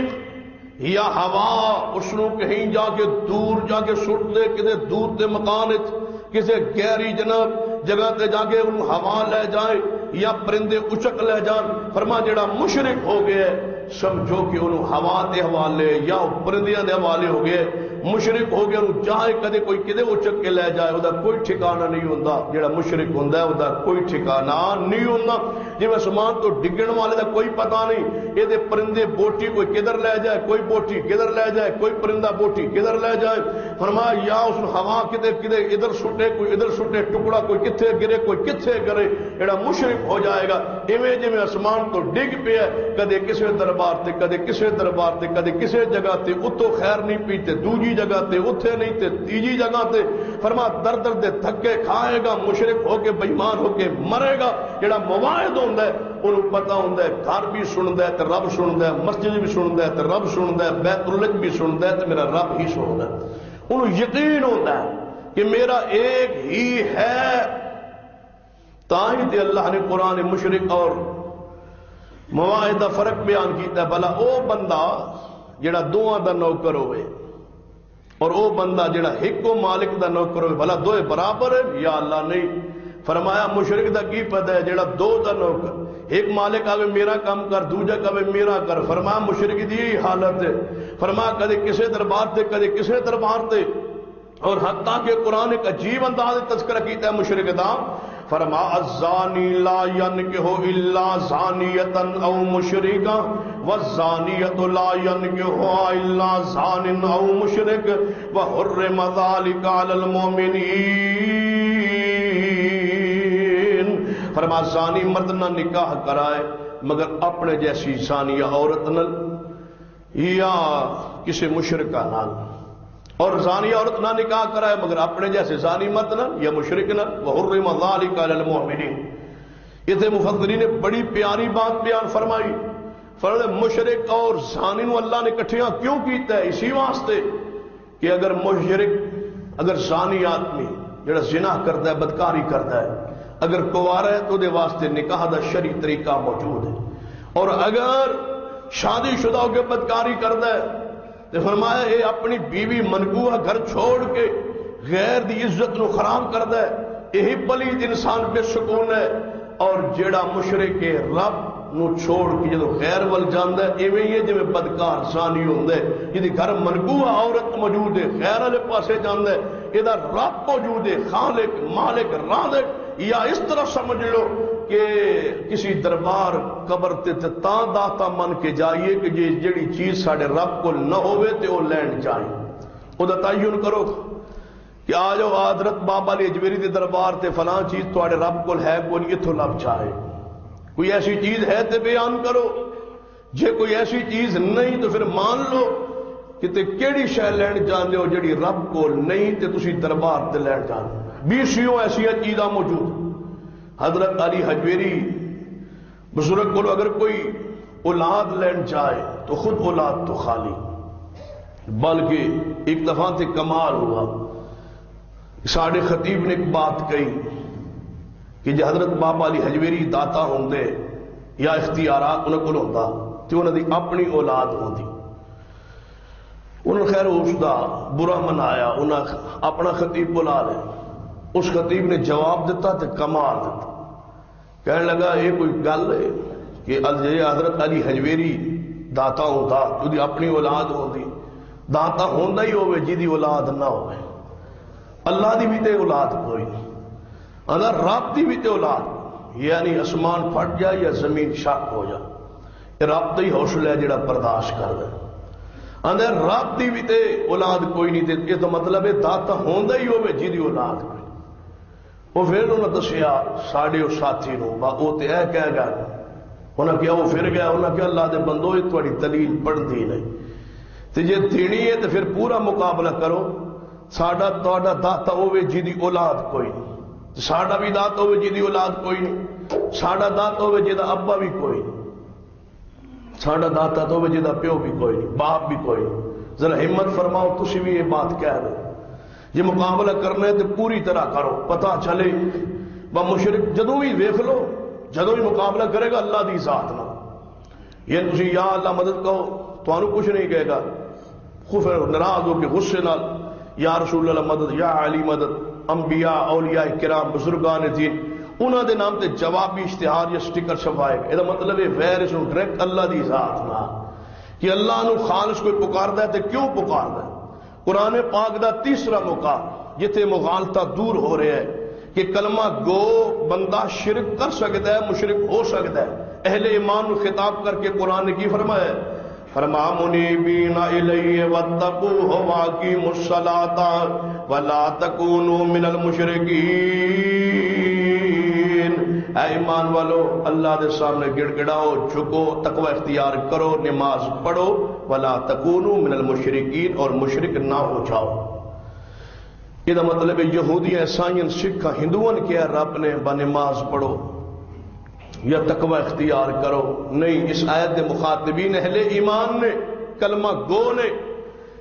یا ہوا اس کہیں جا کے دور جا کے سٹ دے، کدے دور دے مکان وچ کسے گہری جناب جگہ تے جا کے ان ہوا لے جائے یا پرندے اچک لے جان۔ فرما جڑا مشرک ہو گیا، سمجھو کہ انہوں ہوا دے حوالے یا پرندیاں دے حوالے ہو گئے۔ مشرک ہو گیا چاہے کدے کوئی کدے اچک کے لے جائے وہ کوئی ٹھکانہ نہیں ہوندا۔ جڑا مشرک ہوندا ہے وہ کوئی ٹھکانہ نہیں ہوندا۔ جی میں سمان تو ڈگن والے دا کوئی پتہ نہیں یہ پرندے بوٹی کوئی کدھر لے جائے، کوئی بوٹی کدھر لے جائے، کوئی پرندہ بوٹی کدھر لے جائے۔ فرمایا، یا اس ہوا کدے کدے ادھر سٹے، کوئی ادھر سٹے، ٹکڑا کوئی کتھے گرے، کوئی کتھے گرے۔ جڑا مشرک ہو جائے گا، ایویں جویں آسمان تو ڈگ پیا کدے کسے دربار تے، کدے کسے دربار تے، کدے کسے جگہ تے، اتو خیر نہیں پیتے، دوجی جگہ تے، اتھے نہیں تے، تیجی جگہ تے۔ فرما، در در دے تھکے کھائے گا مشرک ہو کے، بےمان ہو کے مرے گا۔ جڑا مواعد ہوندا ہے، انہوں پتہ ہوندا ہے، گھر بھی سندا ہے تے رب سندا ہے، مسجد بھی سندا ہے تے رب سندا ہے، بیت اللہ بھی سندا ہے تے میرا رب ہی سندا ہے۔ انہوں یقین ہوتا ہے کہ میرا ایک ہی ہے۔ تاہی تے اللہ نے قرآن مشرق اور مواعدہ فرق بیان کیتا ہے۔ بلا او بندہ جڑا دوہاں دا نوکر ہوئے اور او بندہ جڑا ہکو مالک دا نوکر ہوئے بلا دوئے برابر ہے یا اللہ نہیں۔ فرمایا مشرق دا کی پتہ ہے؟ جڑا دو دا نوکر۔ ایک مالک آگے میرا کام کر، دوجا کہے میرا کر۔ فرمایا مشرق دی یہی حالت ہے۔ فرمایا کدے کسے دربار تے کدے کسے دربار تے۔ اور حتیٰ کہ قرآن ایک عجیب انداز تذکرہ کیتا ہے مشرق دا۔ فرما الزانی لا ینکہو الا زانیتا او مشرقا والزانیت لا ینکہو الا زان او مشرق وحرم ذالک علی المومنین فرما زانی مرد نہ نکاح کرائے، مگر اپنے جیسی زانی عورت نہ یا کسی مشرقہ نال۔ اور زانی عورت نہ نکاح کرائے، مگر اپنے جیسے زانی مرد نہ یا مشرق نہ۔ وحرم ذالک علی المؤمنین یہ تھے مفسرین نے بڑی پیاری بات بیان فرمائی۔ فرض مشرق اور زانی نو اللہ نے کٹھیاں کیوں کیتا ہے؟ اسی واسطے کہ اگر مشرق، اگر زانی آدمی جڑا زنا کرتا ہے، بدکاری کرتا ہے، اگر کوارا ہے تو دے واسطے نکاح دا شرعی طریقہ موجود ہے۔ اور اگر شادی شدہ ہو کے بدکاری کرتا ہے، تو فرمایا اے اپنی بیوی منگوہ گھر چھوڑ کے غیر دی عزت نو خراب کرتا ہے۔ یہی پلید انسان بے سکون ہے۔ اور جیڑا مشرق رب نو چھوڑ کے جدو غیر ول جاندہ ہے، ایویں ہی ہے جو بدکار سانی ہوندہ ہے۔ جدی گھر منگوہ عورت موجود ہے غیر والے پاسے جاندہ ہے۔ ادھر رب موجود ہے، خالق، مالک، رازق۔ یا اس طرح سمجھ لو کہ کسی دربار قبر تے تے تاں داتا من کے جائیے کہ جی یہ جڑی چیز ساڑے رب کو نہ ہوئے تے وہ لینڈ جائیں وہ تعین کرو کہ آجو آدرت بابا علی اجمیری دے دربار تے فلاں چیز تو رب کو ہے کوئی اتھو لب چاہے کوئی ایسی چیز ہے تے بیان کرو۔ جے کوئی ایسی چیز نہیں تو پھر مان لو کہ تے کیڑی شہ لین جان ہو جڑی رب کو نہیں تے تسی دربار تے لین جان بیسیوں ایسی چیزاں موجود۔ حضرت علی حجویری بزرگ کو اگر کوئی اولاد لین جائے تو خود اولاد تو خالی۔ بلکہ ایک دفعہ تے کمال ہوا۔ ساڑھے خطیب نے ایک بات کہی۔ کہ جو حضرت بابا علی حجویری داتا ہوں دے یا اختیارات انہیں کو ہوتا تو انہیں دی اپنی اولاد ہوتی انہوں خیر اس دا برا منایا انہیں اپنا خطیب بلا لے۔ اس خطیب نے جواب دیتا تو کمال دیتا کہنے لگا، یہ کوئی گل ہے کہ الجے حضرت علی حجویری داتا ہوتا جو دی اپنی اولاد ہوتی داتا ہوندہ ہی ہوئے جی دی اولاد نہ ہوئے اللہ دی بھی تے اولاد کوئی اگر رب دی بھی تے اولاد یعنی اسمان پھٹ جائے یا زمین شک ہو جائے یہ رب ہی حوصلہ ہے جڑا برداشت کر دے۔ اندر رب دی بھی تے اولاد کوئی نہیں تے، یہ تو مطلب ہے داتا ہوندا ہی ہوے جی دی اولاد کوئی۔ وہ پھر انہوں نے دسیا، ساڈے اس ساتھی نو، با وہ تو یہ کہہ گیا انہیں کیا وہ پھر گیا انہیں کیا اللہ دے بندو، یہ تھوڑی دلیل پڑھتی نہیں۔ تو جی دینی ہے تو پھر پورا مقابلہ کرو، ساڈا تا داتا ہوے جی دی اولاد کوئی نہیں۔ ساڈا بھی داتا ہوے جی دی اولاد کوئی نہیں، ساڈا داتا ہوے جی دا ابا بھی کوئی نہیں، ساڈا داتا تو ہوے جی دا پیو بھی کوئی نہیں، باپ بھی کوئی نہیں۔ ذرا ہمت فرماؤ، تسی بھی یہ بات کہہ رہے یہ مقابلہ کرنا ہے تو پوری طرح کرو، پتہ چلے۔ با مشرک، جدوں بھی ویکھ لو، جدوں بھی مقابلہ کرے گا، اللہ دی ذات نہ یہ تسی یا اللہ مدد کہو تمہوں کچھ نہیں کہے گا۔ خوف ناراض ہو کے غصے نال، یا رسول اللہ مدد، یا علی مدد۔ انبیاء، اولیاء کرام، بزرگان دین انہوں دے نام تے جوابی اشتہار یا سٹکر چھپائے گا یہ مطلب ہے غیر اس ڈائریکٹ اللہ دی ذات نہ۔ کہ اللہ نو خالص کوئی پکاردا ہے تے کیوں پکاردا ہے؟ قرآن پاک دا تیسرا موقع جتھے مغالطہ دور ہو رہا ہے کہ کلمہ گو بندہ شرک کر سکتا ہے، مشرک ہو سکتا ہے۔ اہل ایمان نو خطاب کر کے قرآن نے کی فرمایا ہے؟ فرما منیبین الیہ واتقوہ واقیموا الصلاۃ ولا تکونوا من المشرکین۔ اے ایمان والو، اللہ دے سامنے گڑ گڑاؤ جھکو، تقوی اختیار کرو، نماز پڑھو۔ ولا تکونوا من المشرکین اور مشرک نہ ہو جاؤ۔ یہ مطلب ہے یہودی عیسائین سکھ ہندوؤں کیا رب نے با نماز پڑھو۔ یا تقوی اختیار کرو۔ نہیں، اس آیت مخاطبین اہل ایمان نے، کلمہ گو نے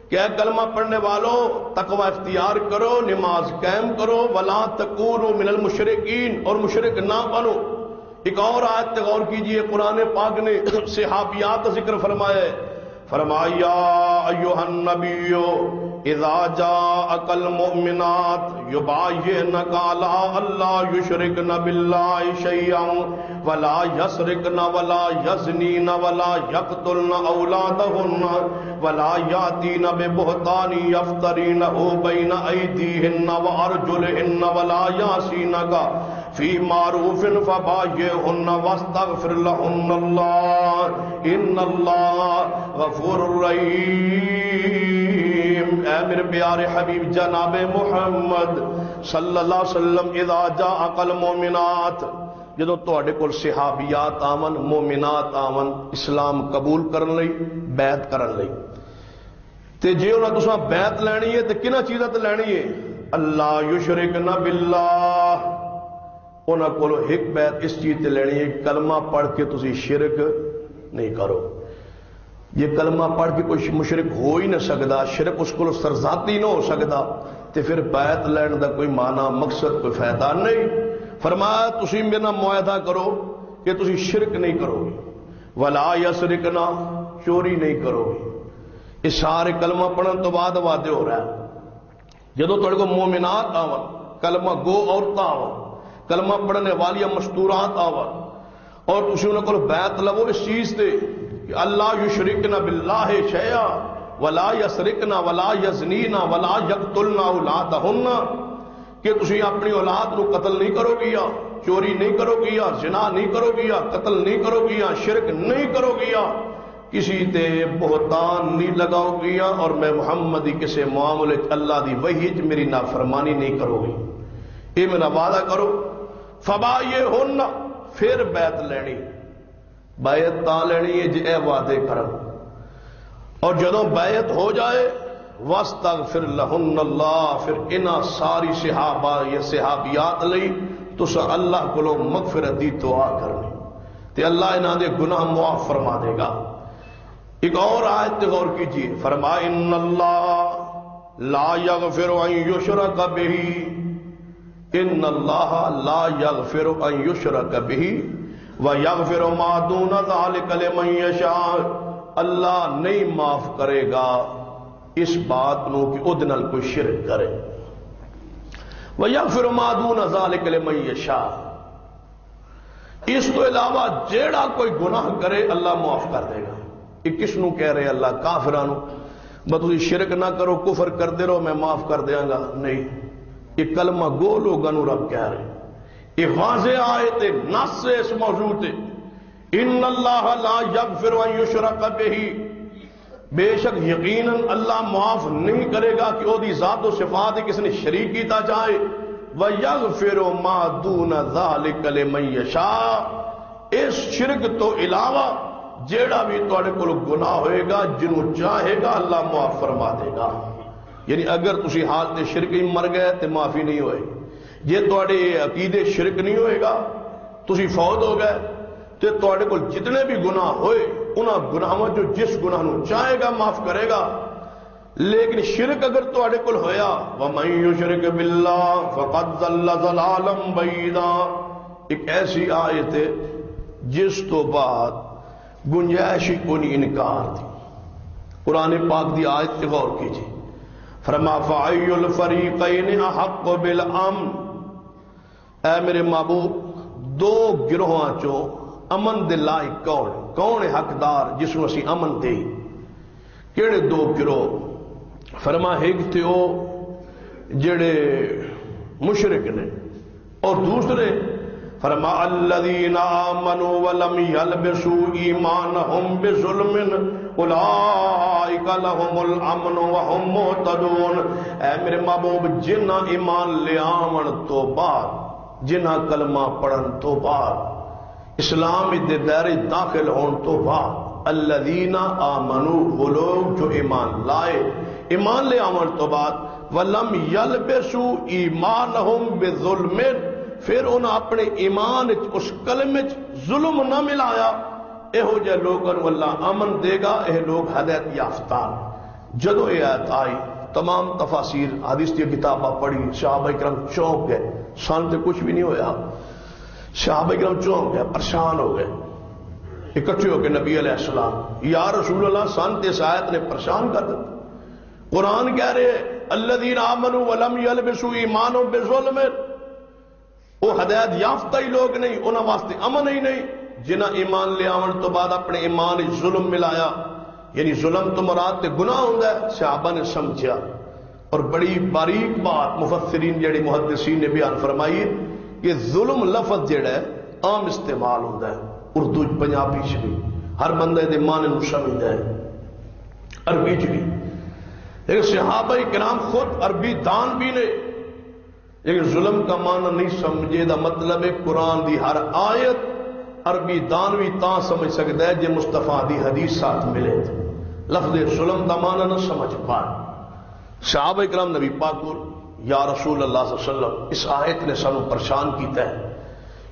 کیا کلمہ پڑھنے والوں، تقوی اختیار کرو، نماز قائم کرو، ولا تکونوا من المشرکین۔ اور مشرک نہ بنو۔ ایک اور آیت غور کیجیے، قرآن پاک نے صحابیات ذکر فرمایا ہے۔ فرمایا ایوہ النبی اذا جاءك المؤمنات يبايعنك على الله يشركن بالله شيئا ولا يسرقن ولا يزنين ولا يقتلن اولادهن ولا ياتين ببهتان يفترينه بين ايديهن وارجلهن ولا يعصينك فی معروف فبایعهن واستغفر لهن اللہ ان اللہ غفور الرحیم اے میرے پیارے حبیب جناب محمد، صلی اللہ علیہ وسلم، اذا جا جاء المؤمنات جدو تواڈے کول صحابیات آون مومنات آون اسلام قبول کرن لئی، بیعت کرن لئی۔ تے جے انہاں تساں بیعت لینی ہے، تے کنہ چیزاں تے لینی ہے؟ اللہ یشرکن باللہ۔ انہوں کو ایک بیت اس چیز تے لینی ہے، کلمہ پڑھ کے تسی شرک نہیں کرو۔ یہ کلمہ پڑھ کے کوئی مشرک ہو ہی نہ سکتا، شرک اس کو سرزاتی نہ ہو سکتا، تے پھر بیت لین دا کوئی معنی، مقصد، کوئی فائدہ نہیں۔ فرمایا، تسی میرا معاہدہ کرو کہ تسی شرک نہیں کرو گے۔ ولا یسرکنا چوری نہیں کرو گے۔ یہ سارے کلمہ پڑھن تو بعد وعدے ہو رہا ہے۔ جدو تھوڑے کو مومنات آون، کلمہ گو عورتاں آون، کلمہ پڑھنے والی مستورات آور اور تسی انہوں کو بیعت لگو اس چیز تے کہ اللہ یشرکنا باللہ شیعہ ولا یسرکنا ولا یزنینا ولا یقتلنا اولادہن کہ تسی اپنی اولاد نو قتل نہیں کرو گیا، چوری نہیں کرو گیا، زنا نہیں کرو گیا، قتل نہیں کرو گیا، شرک نہیں کرو گیا، کسی تے بہتان نہیں لگاؤ گیا اور میں محمدی کسی معاملے اللہ دی وحی میری نافرمانی نہیں کرو گی۔ یہ میرا وعدہ کرو۔ فبا یہ ہونا پھر بیعت لینی۔ بیعت تا لینی ہے جی اے وعدے کرن۔ اور جدو بیعت ہو جائے، واستغفر لہن اللہ پھر انہ ساری صحابہ یہ صحابیات لئی تو سا اللہ کو لو مغفرت دی دعا کرنی۔ تے اللہ انہاں دے گناہ معاف فرما دے گا۔ ایک اور آیت تے غور کیجیے فرما ان اللہ لا یغفر ان یشرک بہی ان اللہ لا یغفر ان یشرک به۔ و یغفر ما دون ذلک لمن یشاء اللہ نہیں معاف کرے گا اس بات نو کہ ادھ نال کوئی شرک کرے۔ و یغفر ما دون ذلک لمن یشاء اس تو علاوہ جیڑا کوئی گناہ کرے اللہ معاف کر دے گا۔ یہ کس نو کہہ رہے اللہ؟ کافرانو بتو شرک نہ کرو، کفر کر دے رہو، میں معاف کر دیاں گا۔ نہیں، یہ کلمہ گو لوگوں رب کہہ رہے یہ واضح آئے تے نس سے اس موضوع تے ان اللہ لا یغفر ان یشرک بہی۔ بے شک یقینا اللہ معاف نہیں کرے گا کہ او دی ذات و صفات کس نے شریک کیتا جائے۔ وَيَغْفِرُ مَا دُونَ ذَلِكَ لِمَن يَشَاءُ اس شرک تو علاوہ جیڑا بھی تواڈے کول گناہ ہوئے گا، جنوں چاہے گا اللہ معاف فرما دے گا۔ یعنی اگر تسی حالت شرک ہی مر گئے تے معافی نہیں ہوئے۔ جے تواڈے عقیدے شرک نہیں ہوئے گا، تسی فوت ہو گئے، تے تواڈے کول جتنے بھی گناہ ہوئے، انہاں گناہاں جو جس گناہ نو چاہے گا، معاف کرے گا۔ لیکن شرک اگر تواڈے کول ہویا، وَمَن يُشْرِكْ بِاللَّهِ فَقَدْ ضَلَّ ضَلَالًا بَعِيدًا۔ ایک ایسی آیت ہے، جس تو بعد گنجائش ہی کوئی انکار تھی۔ قرآن پاک دی آیت پہ غور کیجیے فرما، فَعَيُّ الْفَرِيقَيْنِ أَحَقُّ بِالْأَمْنِ۔ اے میرے محبوب، دو گروہاں چوں امن دے لائق کون؟ کون ہے حقدار جس نو اسی امن دے؟ کیڑے دو گروہ؟ فرما ایک تے او جڑے مشرک نے اور دوسرے فرما الذین آمنوا ولم یلبسوا ایمانہم بظلم اولئک لهم الامن وهم مهتدون۔ اے میرے محبوب، جنہ ایمان لے آون تو بعد جنہ کلمہ پڑھن تو بعد، اسلام دے دائرے داخل ہون تو بعد، الذین آمنوا وہ لوگ جو ایمان لائے، ایمان لے آون تو بعد، ولم یلبسوا ایمانہم بظلم، پھر انہاں اپنے ایمان اس کلمے ظلم نہ ملایا۔ یہو جہ لوگوں اللہ امن دے گا یہ لوگ ہدایت یافتہ جدو یہ آیت آئی، تمام تفاسیر، حدیث کی کتابیں پڑھی صحابہ کرم چونک گئے۔ سن تے کچھ بھی نہیں ہویا۔ صحابہ کرم چونک گئے، پریشان ہو گئے۔ اکٹھے ہو کے نبی علیہ السلام، یا رسول اللہ سن تے اس آیت نے پریشان کر دیا۔ قرآن کہہ رہے الذین آمنوا ولم یلبسوا ایمانهم بظلم۔ وہ ہدایت یافتہ ہی لوگ نہیں، انہاں واسطے امن ہی نہیں۔ جنہ ایمان لے آون تو بعد اپنے ایمان ظلم ملایا۔ یعنی ظلم تو مراد تے گناہ ہوندا ہے، صحابہ نے سمجھا۔ اور بڑی باریک بات مفسرین جڑے محدثین نے بیان فرمائی ہے کہ ظلم لفظ جڑا ہے، عام استعمال ہوندا ہے، اردو پنجابی چ بھی۔ ہر بندے دے معنی نو ہے، عربی چ بھی۔ لیکن صحابہ کرام خود عربی دان بھی نے، لیکن ظلم کا معنی نہیں سمجھے، دا مطلب ہے قرآن دی ہر آیت عربی دان بھی تا سمجھ سکتا ہے، جے مصطفیٰ دی حدیث ساتھ ملے۔ لفظ ظلم دا معنی نہ سمجھ پائے۔ صحابہ اکرام نبی پاک کو یا رسول اللہ صلی اللہ علیہ وسلم، اس آیت نے سانو پریشان کیتا ہے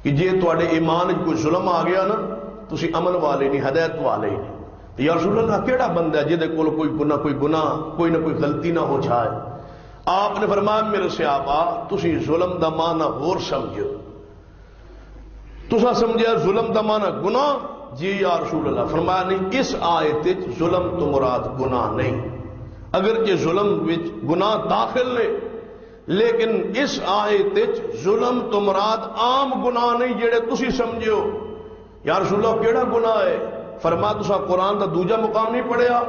کہ جے تواڈے ایمان وچ کوئی ظلم آ گیا نا، تسی امن والے نہیں، ہدایت والے نہیں۔ یا رسول اللہ، کیڑا بندہ ہے جہدے کول کوئی گناہ کوئی گناہ، کوئی نہ کوئی غلطی نہ ہو جائے۔ آپ نے فرمایا، میرے صحابہ تسی ظلم دا معنی اور سمجھو۔ تسا سمجھا ظلم دا معنی گناہ؟ جی یا رسول اللہ، فرمایا، نہیں، اس آیت وچ ظلم تو مراد گناہ نہیں۔ اگرچہ ظلم وچ گناہ داخل نے، لیکن اس آیت وچ ظلم تو مراد عام گناہ نہیں جڑے تسی سمجھو یا رسول اللہ، کیڑا گناہ ہے؟ فرما تسا قرآن دا دوجا مقام نہیں پڑھیا۔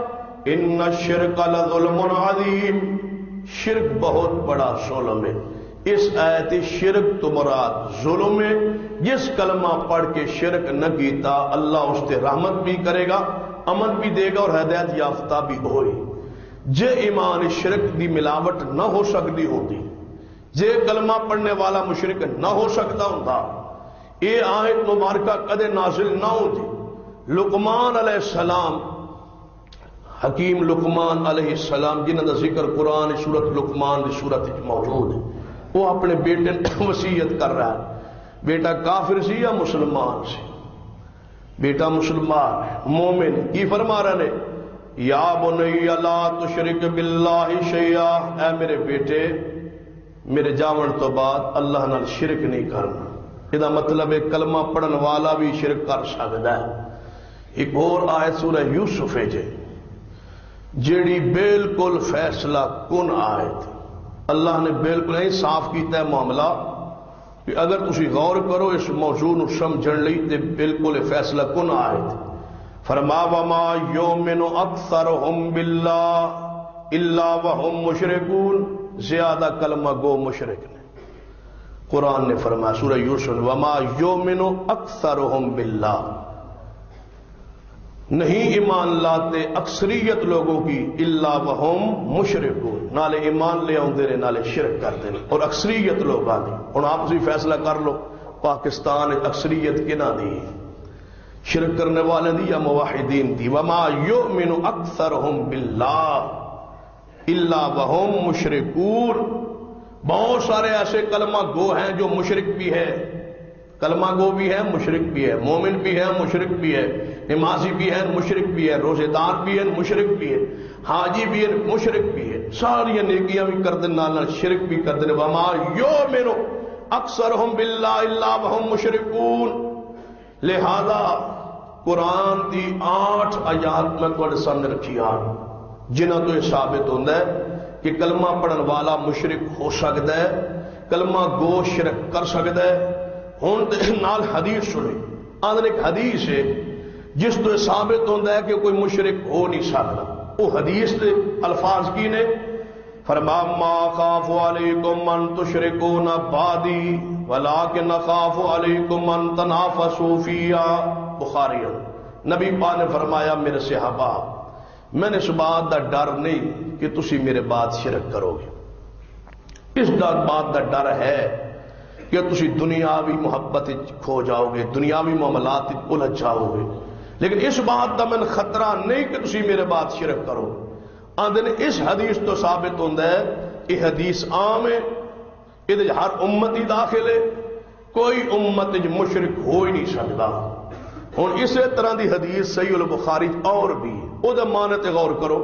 ان الشرک لظلم عظیم۔ شرک بہت بڑا ظلم ہے۔ اس آیت شرک تو مراد ظلم ہے۔ جس کلمہ پڑھ کے شرک نہ کیتا، اللہ اس تے رحمت بھی کرے گا، امن بھی دے گا اور ہدایت یافتہ بھی ہوئی جے ایمان شرک دی ملاوٹ نہ ہو سکتی ہوتی جے کلمہ پڑھنے والا مشرک نہ ہو سکتا ہوں یہ آیت مبارکہ کدے نازل نہ ہوتی لقمان علیہ السلام، حکیم لقمان علیہ السلام جنہ کا ذکر قرآن سورت لقمان کی صورت موجود ہے، وہ اپنے بیٹے وسیعت کر رہا ہے۔ بیٹا کافر سی یا مسلمان سی؟ بیٹا مسلمان، مومن، کی فرما رہے نے؟ یا بنی اللہ تشرک باللہ شیعہ اے میرے بیٹے، میرے جاون تو بعد اللہ نال شرک نہیں کرنا. یہ مطلب ہے کلمہ پڑھن والا بھی شرک کر سکتا ہے. ایک اور آیت سورہ یوسف ہے جے. جیڑی بالکل فیصلہ کن آیت. اللہ نے بالکل نہیں صاف کیتا ہے معاملہ. کہ اگر تسی غور کرو، اس موضوع نو سمجھن لئی تے بالکل فیصلہ کن آیت. فرما وما یومن اکثرهم باللہ الا وهم مشرکون، زیادہ کلمہ گو مشرک نے۔ قرآن نے فرمایا، سورہ یوسف، وما یومن اکثرهم باللہ۔ نہیں ایمان لاتے اکثریت لوگوں کی اللہ وہم مشرق نالے ایمان لے آتے ہیں نالے شرک کرتے ہیں اور اکثریت لوگ آدھی ہوں آپ بھی فیصلہ کر لو، پاکستان اکثریت کنا دی شرک کرنے والے دی یا مواحدین دی. وما یؤمن اکثرہم باللہ اللہ وہم مشرکون بہت سارے ایسے کلمہ گو ہیں جو مشرک بھی ہے. کلمہ گو بھی ہے، مشرک بھی ہے. مومن بھی ہے، مشرک بھی ہے. نمازی بھی ہے، مشرک بھی ہے. روزے دار بھی ہے، مشرک بھی ہے. حاجی بھی ہے، مشرک بھی ہے. ساری نیکیاں بھی کر دیں شرک بھی کر دیں وما یو میرو اکثر ہم بلا اللہ وہم مشرکون لہذا قرآن دی آٹھ آیات میں تھوڑے سامنے رکھی آ جنہ تو یہ ثابت ہوتا ہے کہ کلمہ پڑھن والا مشرک ہو سکتا ہے، کلمہ گو شرک کر سکتا ہے۔ ہوں نال حدیث سنے۔ آدھے ایک حدیث ہے جس تو یہ ثابت ہوتا ہے کہ کوئی مشرک ہو نہیں سکتا۔ وہ حدیث دے الفاظ کی نے۔ فرما ما خاف علیکم من تشرکون بادی ولکن خاف علیکم من تنافسوا فیا بخاری نبی پاک نے فرمایا، میرے صحابہ، میں نے اس بات دا ڈر نہیں کہ تسی میرے بات شرک کرو گے اس بات دا ڈر ہے کہ تسی دنیاوی محبت کھو جاؤ گے دنیاوی معاملات الجھ جاؤ گے لیکن اس بات کا من خطرہ نہیں کہ تسی میرے بات شرک کرو۔ آدھے اس حدیث تو ثابت ہوتا ہے، یہ حدیث عام ہے یہ جی ہر امت ہی داخل ہے، کوئی امت مشرک ہو ہی نہیں سکتا۔ ہوں اسی طرح دی حدیث صحیح البخاری اور بھی وہ مانت غور کرو۔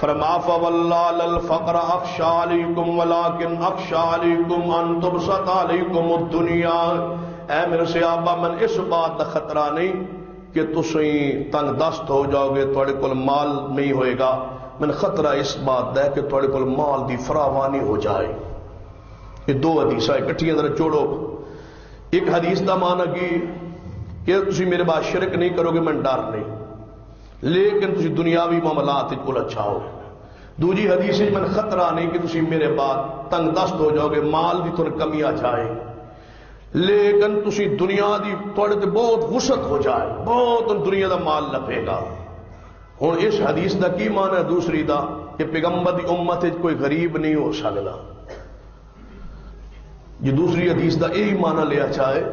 فرما فواللہ الفقر اخشا علیکم ولیکن اخشا علیکم ان تبسط علیکم الدنیا اے میرے صحابہ من اس بات دا خطرہ نہیں کہ تسیں تنگ دست ہو جاؤ گے تھوڑے کول مال نہیں ہوئے گا۔ من خطرہ اس بات ہے کہ تھوڑے کول مال دی فراوانی ہو جائے۔ یہ دو حدیث اکٹھیاں ذرا جوڑو۔ ایک حدیث دا معنی کی کہ تسی میرے بات شرک نہیں کرو گے، میں ڈر نہیں۔ لیکن تسی دنیاوی معاملات کو اچھا ہو۔ دوجی حدیث میں خطرہ نہیں کہ تسی میرے بات تنگ دست ہو جاؤ گے، مال دی تھوڑی کمی آ جائے۔ لیکن تسی دنیا دی تھوڑے تے بہت وسط ہو جائے، بہت دنیا دا مال لپے گا۔ ہوں اس حدیث دا کی معنی ہے؟ دوسری دا کہ پیغمبر دی امت کوئی غریب نہیں ہو سکتا یہ دوسری حدیث دا یہی معنی لیا اچھا چاہے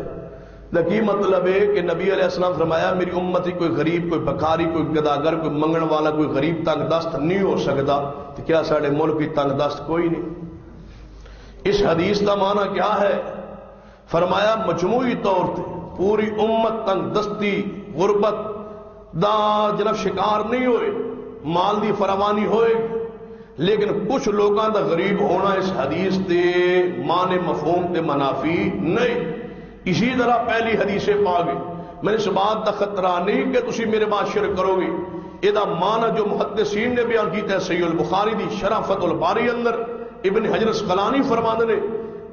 کی مطلب ہے کہ نبی علیہ السلام فرمایا، میری امت ہی کوئی غریب، کوئی بکاری کوئی گداگر، کوئی منگن والا، کوئی غریب تنگ دست نہیں ہو سکتا۔ تو کیا سارے ملک کی تنگ دست کوئی نہیں؟ اس حدیث کا معنی کیا ہے؟ فرمایا، مجموعی طور پہ پوری امت تنگ دستی، غربت دا جنب شکار نہیں ہوئے، مال دی فراوانی ہوئے۔ لیکن کچھ لوگوں دا غریب ہونا اس حدیث دے مان مفہوم تے منافی نہیں۔ اسی طرح پہلی حدیث پا گئے۔ میں اس بات کا خطرہ نہیں کہ تسی میرے بات شرک کرو گے۔ یہ معنی جو محدثین نے بیان کیتا ہے سید البخاری دی شرافت الباری اندر۔ ابن حجر اسقلانی فرماند نے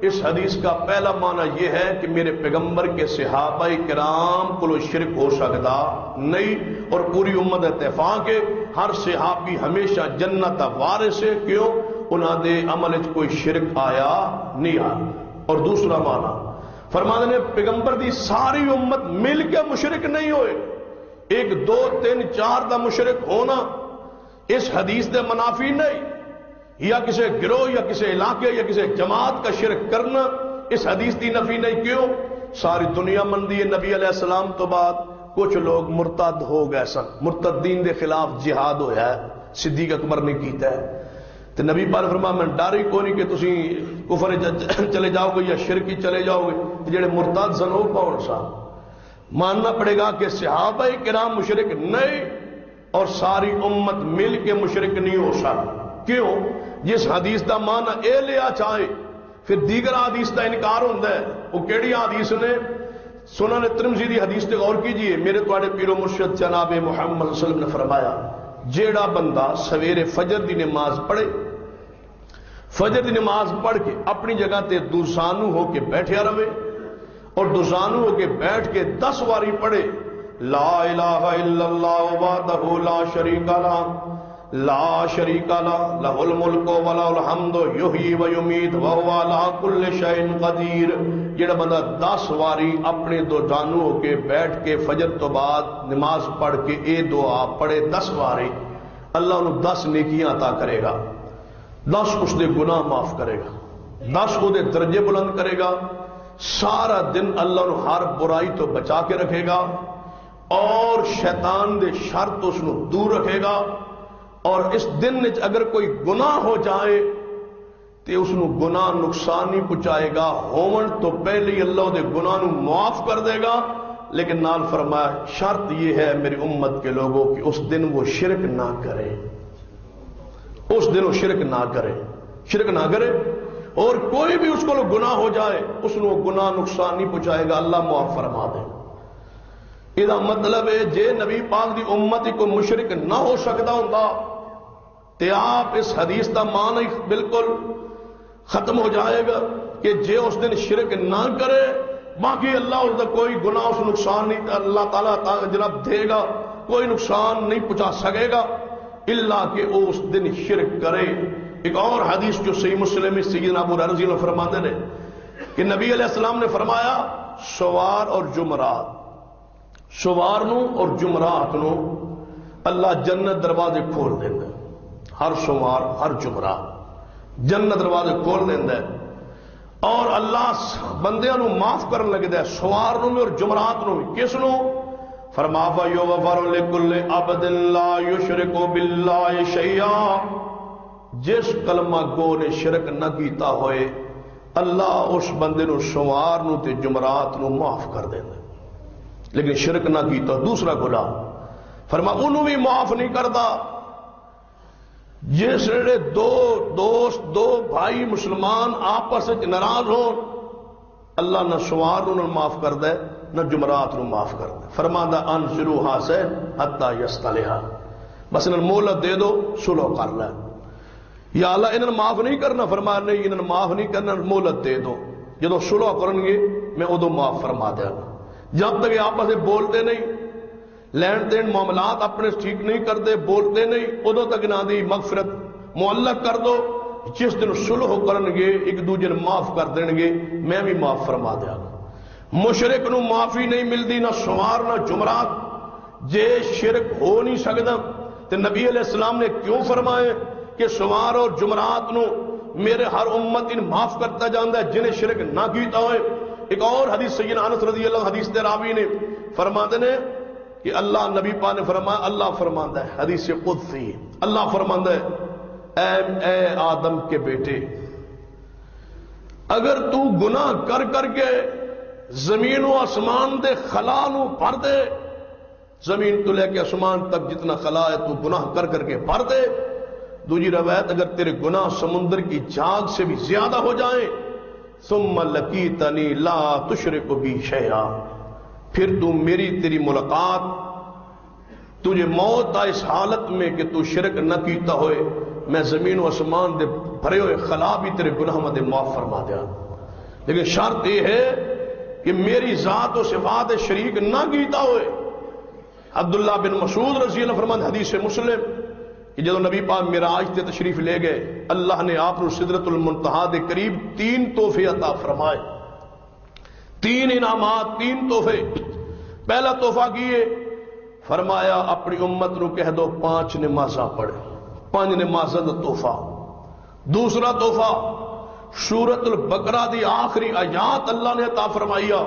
اس حدیث کا پہلا معنی یہ ہے کہ میرے پیغمبر کے صحابہ کرام کو شرک ہو سکتا نہیں اور پوری امت اتفاق ہے۔ ہر صحابی ہمیشہ جنت وارث ہے۔ کیوں؟ انہوں نے عمل کوئی شرک آیا نہیں آیا۔ اور دوسرا معنی فرمانے نے پیغمبر دی ساری امت مل کے مشرک نہیں ہوئے۔ ایک، دو، تین، چار دا مشرک ہونا اس حدیث دے منافی نہیں۔ یا کسی گروہ یا کسی علاقے یا کسی جماعت کا شرک کرنا، اس حدیث دی نفی نہیں کیوں؟ ساری دنیا مندی نبی علیہ السلام تو بعد کچھ لوگ مرتد ہو گئے سن۔ مرتدین دے خلاف جہاد ہویا ہے، صدیق اکبر نے کیتا ہے۔ تو نبی پال فرما میں ڈر ہی کو نہیں کہ تھی کفر چلے جاؤ گے یا شرکی چلے جاؤ گے جڑے مرتاد سن، وہ کون سا ماننا پڑے گا کہ صحابہ کرام مشرک نہیں اور ساری امت مل کے مشرک نہیں ہو سکتا۔ کیوں؟ جس حدیث کا مانا اے لیا چاہے، پھر دیگر حدیث کا انکار ہوتا ہے، وہ کہڑی حدیث نے؟ سنن ترمزی دی حدیث تے غور کیجیے، میرے تواڈے پیرو مرشد جناب محمد صلی اللہ علیہ وسلم نے فرمایا، جیڑا بندہ سویرے فجر دی نماز پڑھے، فجر دی نماز پڑھ کے اپنی جگہ تے دوسانو ہو کے بیٹھیا رہے، اور دوسانو ہو کے بیٹھ کے دس واری پڑھے، لا الہ الا اللہ وحدہ لا شریک لا لا شریک لا لہ الملک و لا الحمد یحیی و یمیت و هو علی کل شیء قدیر جڑا بندہ 10 واری اپنے دو جانو ہو کے بیٹھ کے فجر تو بعد نماز پڑھ کے اے دعا پڑھے 10 واری، اللہ انہوں 10 نیکیاں عطا کرے گا 10 اس دے گناہ معاف کرے گا 10 وہ دے درجے بلند کرے گا، سارا دن اللہ انہوں ہر برائی تو بچا کے رکھے گا، اور شیطان دے شر تو اس دور رکھے گا۔ اور اس دن اگر کوئی گناہ ہو جائے تو اس گناہ نقصان نہیں پہنچائے گا، ہومن تو پہلے ہی اللہ دے گناہ نو معاف کر دے گا۔ لیکن نال فرمایا، شرط یہ ہے میری امت کے لوگوں کہ اس دن وہ شرک نہ کرے۔ اس دن وہ شرک نہ کرے۔ شرک نہ کرے۔ اور کوئی بھی اس کو گناہ ہو جائے، اس کو گناہ نقصان نہیں پہنچائے گا۔ اللہ معاف فرما دے۔ یہ مطلب ہے، جے نبی پاک دی امت کو مشرک نہ ہو سکتا ہوں تے آپ اس حدیث کا مان ہی بالکل ختم ہو جائے گا کہ جے اس دن شرک نہ کرے، باقی اللہ اس دا کوئی گناہ اس نقصان نہیں، اللہ تعالیٰ جناب دے گا، کوئی نقصان نہیں پہنچا سکے گا اللہ کہ وہ اس دن شرک کرے۔ ایک اور حدیث جو صحیح مسلم سیدنا ابو رضی اللہ فرماتے نے کہ نبی علیہ السلام نے فرمایا، سوار اور جمرات سوار نو اور جمرات نو اللہ جنت دروازے کھول دینا ہر سوار ہر جمرات جنت دروازے کھول دینا اور اللہ بندے نو معاف کرن لگتا ہے سوار نو بھی اور جمرات نو بھی۔ کس نو؟ فرما یو غفر لکل عبد لا یشرک باللہ شیئا۔ جس کلمہ گو نے شرک نہ کیتا ہوئے، اللہ اس بندے نو سوار نو تے جمرات نو معاف کر دینا لیکن شرک نہ کیتا، دوسرا گناہ۔ فرما، انہوں بھی معاف نہیں کرتا۔ جس نے دو دوست، دو بھائی مسلمان آپس ناراض ہو اللہ نہ سوار نو معاف کر دے، نہ جمرات نو معاف کر دے۔ فرما ان شروع سے حتا یستلہا بس انہوں مولت دے دو سلو کر لے۔ یا اللہ انہوں معاف نہیں کرنا فرما نہیں انہوں معاف نہیں کرنا مولت دے دو۔ جدو سلو کرن گے میں ادو معاف فرما دیا جب تک آپس بولتے نہیں لین دین معاملات اپنے ٹھیک نہیں کرتے بولتے نہیں، ادو تک نہ دی مغفرت معلق کر دو، جس دن سلح کرن گے، ایک دوجے معاف کر دیں گے، میں بھی معاف فرما دیا مشرق نو معافی نہیں ملتی نہ سوار نہ جمرات۔ جے شرک ہو نہیں سکتا تو نبی علیہ السلام نے کیوں فرمائے کہ سوار اور جمرات نو میرے ہر امت ان معاف کرتا جانا ہے، جنہیں شرک نہ کیتا ہوئے؟ ایک اور حدیث سیدنا انس رضی اللہ حدیث دے راوی نے فرماتے نے کہ اللہ نبی پا نے فرمایا اللہ فرماندہ ہے، حدیث قدسی اللہ فرماندہ ہے، اے اے آدم کے بیٹے، اگر تو گناہ کر کر کے زمین و آسمان دے خلا نو بھر دے، زمین تو لے کے آسمان تک جتنا خلا ہے تو گناہ کر کر کے بھر دے۔ دوجی روایت، اگر تیرے گناہ سمندر کی جاگ سے بھی زیادہ ہو جائیں، ثم لقیتنی لا تشرک بی شیئا۔ پھر تو میری تیری ملاقات، تجھے موت آ اس حالت میں کہ تو شرک نہ کیتا ہوئے، میں زمین و آسمان دے بھرے ہوئے خلا بھی تیرے گناہ مدے معاف فرما دیا۔ لیکن شرط یہ ہے کہ میری ذات و صفات شریک نہ کیتا ہوئے۔ عبداللہ بن مسعود رضی اللہ فرمان حدیث مسلم، کہ جدو نبی پاک میراج تے تشریف لے گئے، اللہ نے آپ کو سدرت المنتہا دے قریب تین تحفے عطا فرمائے۔ تین انعامات، تین تحفے۔ پہلا تحفہ کیے؟ فرمایا، اپنی امت نو کہہ دو، پانچ نمازاں پڑھے پانچ نمازاں دا تحفہ۔ دوسرا تحفہ سورت البقرہ دی آخری آیات اللہ نے عطا فرمایا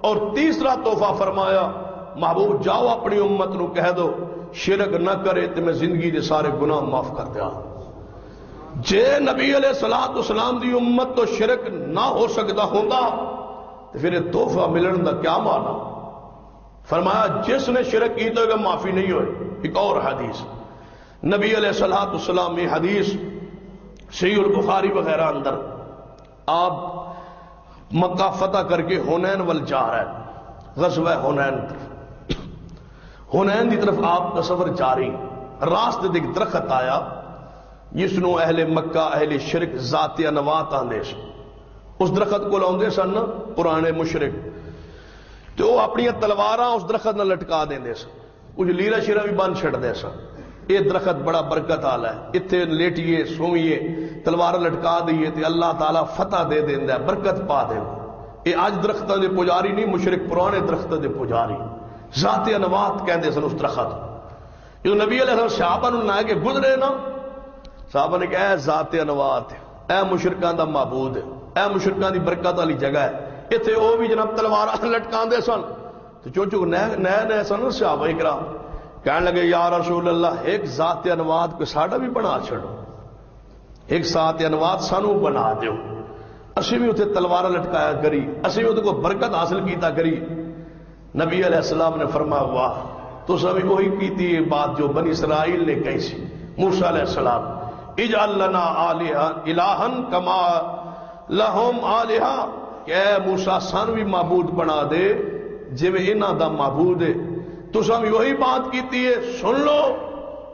اور تیسرا تحفہ فرمایا، محبوب، جاؤ اپنی امت نو کہہ دو، شرک نہ کرے تو میں زندگی دے سارے گناہ معاف کر دیا جے نبی علیہ السلام اسلام دی امت تو شرک نہ ہو سکتا ہوتا تو پھر یہ تحفہ ملن دا کیا مانا فرمایا، جس نے شرک کی تو معافی نہیں ہوئے ایک اور حدیث۔ نبی علیہ السلام حدیث سی البخاری وغیرہ اندر۔ آپ مکہ فتح کر کے ہونین ول جا رہے غزوہ ہونین ہونین دی طرف آپ کا سفر جاری۔ راستے دیکھ درخت آیا، جس نو اہل مکہ، اہل شرک ذات انوات آندے سن۔ اس درخت کو لاؤندے سن پرانے مشرک تو وہ اپنی تلواراں اس درخت نہ لٹکا دیں سن۔ کچھ لیرا شیرا بھی بند چھڑ دے سن۔ یہ درخت بڑا برکت والا ہے۔ اتنے لیٹیے، سوئیے، تلوار لٹکا دئیے تے اللہ تعالیٰ فتح دے دیندا برکت پا دے۔ یہ اج درختوں دے پجاری نہیں مشرک پرانے درختوں دے پجاری۔ ذات انوات کہندے سن اس درخت۔ جو نبی علیہ السلام صحابہ نو لائے کے گزرے نا، صحابہ نے کہا، اے ذات انوات، اے مشرکان دا معبود۔ ہے اے مشرکان دی برکت والی جگہ ہے۔ اتنے وہ بھی جناب تلوار لٹکاندے سن۔ تو چوچو نئے نئے نئے سن صحابہ کرام کہنے لگے، یا رسول اللہ، ایک ذات انواد کو ساڈا بھی بنا چھڑو ایک ذات انواد سانو بنا دیو۔ اسی بھی اتنے تلوار لٹکایا کری۔ اسی بھی کو برکت حاصل کیتا کری۔ نبی علیہ السلام نے فرما ہوا تو سبھی وہی کیتی یہ بات جو بنی اسرائیل نے کہی سی، موسیٰ علیہ السلام۔ اجعل لنا آلیہ الہن کما لہم آلیہ کہ اے موسیٰ سان بھی معبود بنا دے جی انہ دا معبود ہے۔ تو سب وہی بات کیتی ہے، سن لو،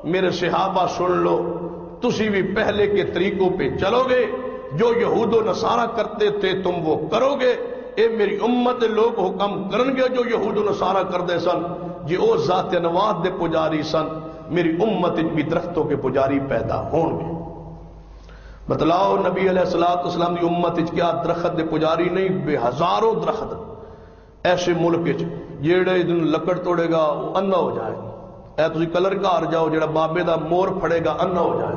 میرے صحابہ سن لو۔ تسی بھی پہلے کے طریقوں پہ چلو گے، جو یہود و نصارہ کرتے تھے، تم وہ کرو گے۔ اے میری امت، لوگ حکم کرن گے جو یہود و نصارہ کر دے سن۔ جی او ذات نواد دے پجاری سن، میری امت بھی درختوں کے پجاری پیدا ہون گے۔ بتلاؤ نبی علیہ السلام اسلام دی امت کیا درخت دے پجاری نہیں، بے ہزاروں درخت۔ ایسے ملک جیڑے دن لکڑ توڑے گا، وہ انا ہو جائے۔ اے تسی کلر گھر جاؤ جڑا بابے دا مور پھڑے گا، انا ہو جائے۔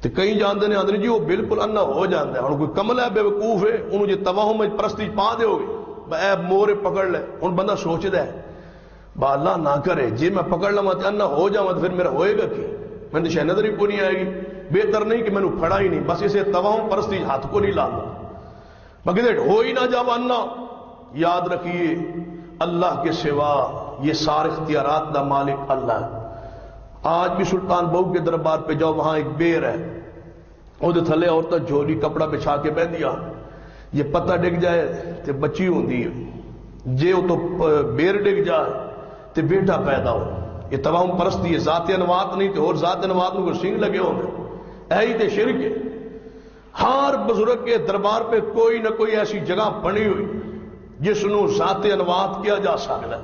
تو کئی جانتے ہیں جی وہ بالکل انا ہو جاتا ہے ہوں کوئی کمل ہے، بے وقوف ہے، انہوں جی تواہم میں پرستی پا دے گے اے مور پکڑ لے۔ ہوں بندہ سوچتا ہے با اللہ نہ کرے جی میں پکڑ لوا تو انا ہو جاؤں تو پھر میرا ہوئے گا کی؟ میں تو شاید نظر ہی کو آئے گی۔ بہتر نہیں کہ میں نے پھڑا ہی نہیں، بس اسے تواہم پرستی ہاتھ کو نہیں لانا۔ بگیٹ ہو ہی نہ جاؤ انا۔ یاد رکھیے، اللہ کے سوا یہ سارے اختیارات دا مالک اللہ۔ ہے آج بھی سلطان بہو کے دربار پہ جاؤ، وہاں ایک بیر ہے وہ تھلے عورت جھولی کپڑا بچھا کے بہ دیا یہ پتہ ڈگ جائے تو بچی ہوں جے وہ تو بیر ڈگ جائے تو بیٹا پیدا ہو۔ یہ تمام پرستی ہے ذات انوات نہیں تو اور ذات انوات میں کوئی سنگ لگے ہوتے اے ہی تے شرک ہے۔ ہر بزرگ کے دربار پہ کوئی نہ کوئی ایسی جگہ بنی ہوئی جس نو ذات انوات کیا جا سکتا ہے۔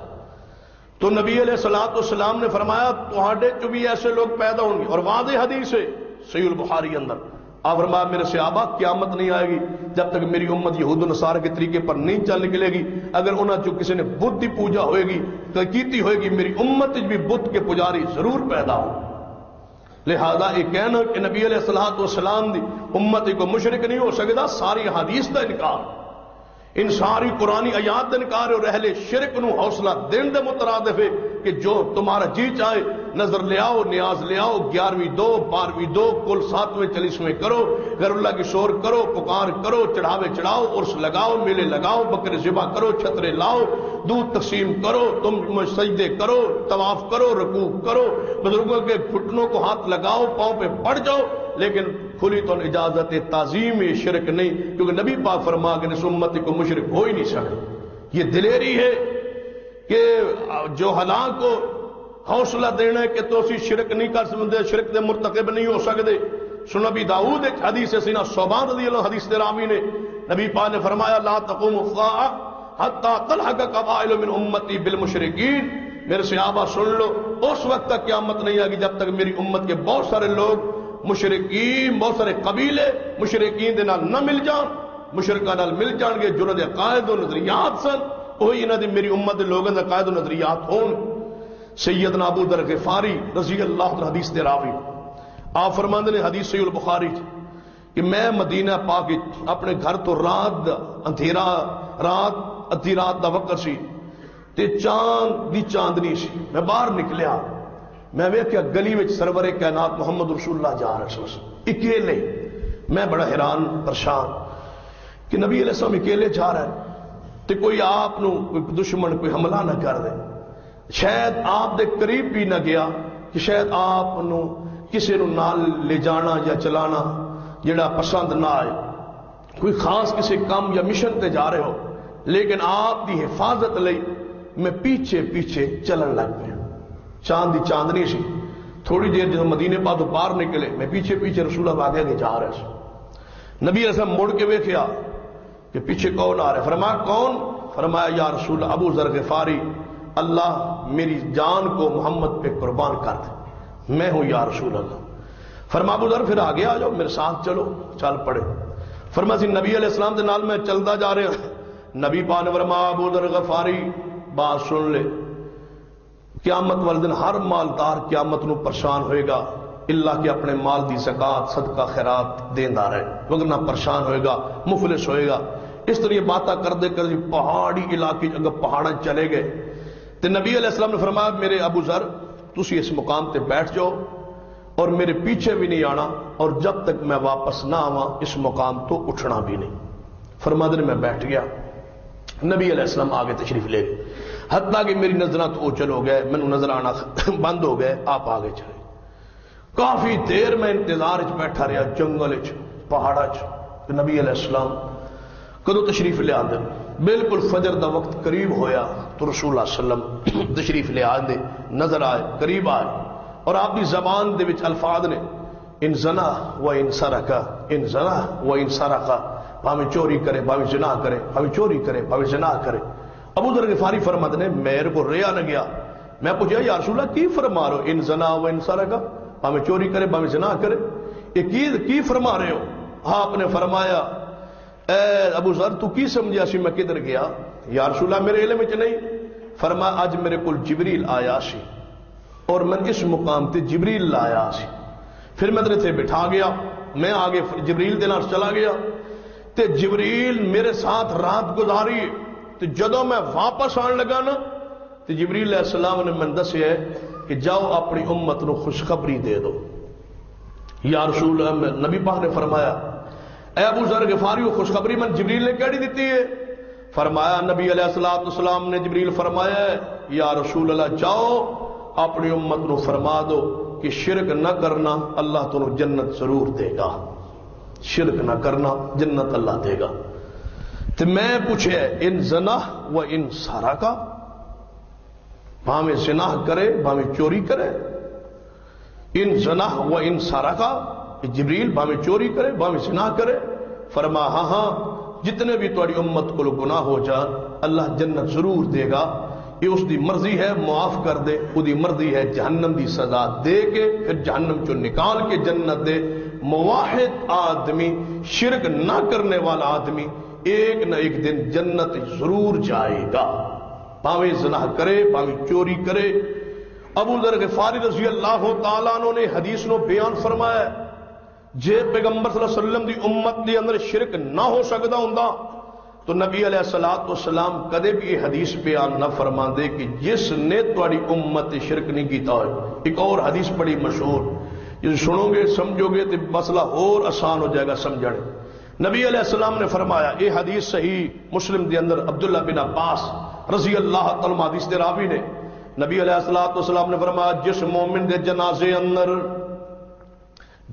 تو نبی علیہ السلام السلام نے فرمایا تھوڑے چ بھی ایسے لوگ پیدا ہوں گے۔ اور واضح حدیث ہے سی البخاری اندر۔ آپ فرمایا، میرے صحابہ، قیامت نہیں آئے گی جب تک میری امت یہود نصارہ کے طریقے پر نہیں چل نکلے گی۔ اگر انہیں جو کسی نے بدھ کی پوجا ہوئے گی کیتی ہوئے گی، میری امت بھی بدھ کے پجاری ضرور پیدا ہو لہذا یہ کہنا کہ نبی علیہ السلام والسلام دی امت کو مشرک نہیں ہو سکتا، ساری حدیث کا انکار۔ ان ساری قرآن آیات انکار اور اہل شرک نو حوصلہ دین دے مترادف ہے کہ جو تمہارا جی چاہے، نظر لے آؤ، نیاز لے آؤ، گیارہویں دو، بارہویں دو، کل ساتویں، چالیسویں کرو غیر اللہ کی شور کرو، پکار کرو، چڑھاوے چڑھاؤ عرس لگاؤ، میلے لگاؤ بکرے ذبح کرو، چھترے لاؤ، دودھ تقسیم کرو، تم سجدے کرو، طواف کرو، رکوع کرو، بزرگوں کے گھٹنوں کو ہاتھ لگاؤ، پاؤں پہ پڑ جاؤ، لیکن کھلی تو اجازت تعظیم شرک نہیں، کیونکہ نبی پاک فرما کہ اس امت کو مشرک ہو ہی نہیں سکتا یہ دلیری ہے کہ جو ہلاک کو حوصلہ دینا ہے کہ تو اسی شرک نہیں کر سکتے، شرک دے مرتکب نہیں ہو سکتے۔ سن نبی داؤد ایک حدیث سینا صوبان رضی اللہ حدیث رامی نے۔ نبی پاک نے فرمایا، لا تقوم الساعه حتى تلحق قبائل من امتی بالمشرکین۔ میرے صحابہ سن لو، اس وقت تک قیامت نہیں آگی جب تک میری امت کے بہت سارے لوگ مشرقین بہت سارے قبیلے مشرقین دے نال نہ مل جان مشرقہ نال مل جان گے جنہوں دے عقائد و نظریات سن وہی انہوں دے میری امت دے لوگوں دے عقائد و نظریات ہون۔ سیدنا ابو در غفاری رضی اللہ عنہ حدیث دے راوی۔ آپ فرماندے نے حدیث سی البخاری کہ میں مدینہ پاک اپنے گھر تو رات اندھیرا، رات ادھی رات دا وقت سی، تے چاند دی چاندنی سی۔ میں باہر نکلیا۔ میں ویکیا گلی وچ سرور کائنات محمد رسول اللہ جا رہا اکیلے۔ میں بڑا حیران، پریشان کہ نبی علیہ السلام اکیلے جا رہا ہے تے کوئی آپ نو کوئی دشمن، کوئی حملہ نہ کر دے۔ شاید آپ دے قریب بھی نہ گیا کہ شاید آپ نو کسی نو نال لے جانا یا چلانا جڑا پسند نہ آئے۔ کوئی خاص کسی کام یا مشن تے جا رہے ہو، لیکن آپ دی حفاظت لئی میں پیچھے پیچھے چلن لگ پیا چاند دی چاندنی سی۔ تھوڑی دیر جب مدینے پا تو باہر نکلے، میں پیچھے پیچھے رسول اللہ آگے کے جا رہے سو نبی رسم مڑ کے ویکیا کہ پیچھے کون آ رہا ہے؟ فرمایا، کون؟ فرمایا، یا رسول ابو ذر غفاری، اللہ میری جان کو محمد پہ قربان کر دے۔ میں ہوں یا رسول اللہ۔ فرما ابو ذر، پھر آگے آ جاؤ، میرے ساتھ چلو، چل پڑے۔ فرما سی نبی علیہ السلام کے نال میں چلتا جا رہا نبی پان ورما ابو ذر غفاری، بات سن لے۔ قیامت والے دن ہر مالدار قیامت نو پریشان ہوئے گا۔ اللہ کے اپنے مال دی زکات، صدقہ، خیرات دیندا رہے۔ وگرنہ پریشان ہوئے گا، مفلس ہوئے گا۔ اس طرح یہ باتیں کردے کردے پہاڑی علاقے اگر پہاڑا چلے گئے۔ تو نبی علیہ السلام نے فرمایا، میرے ابو ذر، تسی اس مقام تے بیٹھ جاؤ اور میرے پیچھے بھی نہیں آنا اور جب تک میں واپس نہ آواں، اس مقام تو اٹھنا بھی نہیں۔ فرما دن میں بیٹھ گیا۔ نبی علیہ السلام آگے تشریف لے گئے۔ حتیٰ کہ میری نظریں تو اوچل ہو گئے مینو نظر آنا بند ہو گئے، آپ آگے چلے۔ کافی دیر میں انتظار چ بیٹھا رہا، جنگل چ پہاڑا چ نبی علیہ السلام کدو تشریف لے آدھے بالکل فجر دا وقت قریب ہویا، تو رسول اللہ صلی اللہ علیہ وسلم تشریف لے آدھے نظر آئے، قریب آئے۔ اور آپ کی زبان دے وچ الفاظ نے، ان زنا و ان سرکا، ان زنا و ان سرکا، بھاویں چوری کرے، بھاویں جنا کرے، بھاویں چوری کرے، بھاویں جنا کرے۔ ابو ذر غفاری فرماتے نے میرے کو ریا نہ گیا۔ میں پوچھا، یا رسول اللہ، کی فرما رہے ہو؟ ان زنا و ان سرکا بھاویں چوری کرے بھاویں جنا کرے۔ یہ کی کی فرما رہے ہو؟ ہاں، آپ نے فرمایا، اے ابو ذر، تو کی سمجھا سی میں کدھر گیا؟ یا رسول اللہ، میرے علم وچ نہیں۔ فرما اج میرے کول جبریل آیا سی۔ اور میں اس مقام تے جبریل لایا سی۔ پھر میں تیرے تھے بٹھا گیا۔ میں آگے جبریل دے نال چلا گیا۔ تے جبریل میرے ساتھ رات گزاری۔ تے جدو میں واپس آن لگا نا تے جبریل علیہ السلام نے من دسیا ہے کہ جاؤ اپنی امت نو خوشخبری دے دو۔ یا رسول نبی پاک نے فرمایا، اے ابو ذر غفاری خوشخبری من جبریل نے کیڑی دیتی ہے؟ فرمایا، نبی علیہ السلام السلام نے جبریل فرمایا ہے، یا رسول اللہ، جاؤ اپنی امت نو فرما دو کہ شرک نہ کرنا اللہ تو جنت ضرور دے گا۔ شرک نہ کرنا جنت اللہ دے گا۔ تو میں پوچھے ان زنا و ان سارا کا؟ بھاویں زنا کرے، بھاویں چوری کرے؟ ان زنا و ان سارا کا؟ جبریل، بھاویں چوری کرے، بھاویں زنا کرے؟ فرما ہاں ہاں جتنے بھی تاری امت کو گناہ ہو جان اللہ جنت ضرور دے گا۔ یہ اس دی مرضی ہے، معاف کر دے۔ وہ دی مرضی ہے، جہنم دی سزا دے کے، پھر جہنم چو نکال کے جنت دے۔ مواحد آدمی، شرک نہ کرنے والا آدمی ایک نہ ایک دن جنت ضرور جائے گا۔ پاویں زنا کرے، پاویں چوری کرے۔ ابو ذر غفاری رضی اللہ تعالیٰ عنہ نے حدیث نو بیان فرمایا جے پیغمبر صلی اللہ علیہ وسلم دی امت دے اندر شرک نہ ہو سکتا ہوں تو نبی علیہ السلام والسلام کدے بھی یہ حدیث بیان نہ فرما دے کہ جس نے تاری امت شرک نہیں کیتا ہوئے۔ ایک اور حدیث بڑی مشہور۔ جس سنو گے، سمجھو گے تو مسئلہ اور آسان ہو جائے گا سمجھنے۔ نبی علیہ السلام نے فرمایا، یہ حدیث صحیح مسلم دے اندر عبداللہ بن عباس رضی اللہ تعالی حدیث دے راوی نے۔ نبی علیہ السلام والسلام نے فرمایا، جس مومن دے جنازے اندر،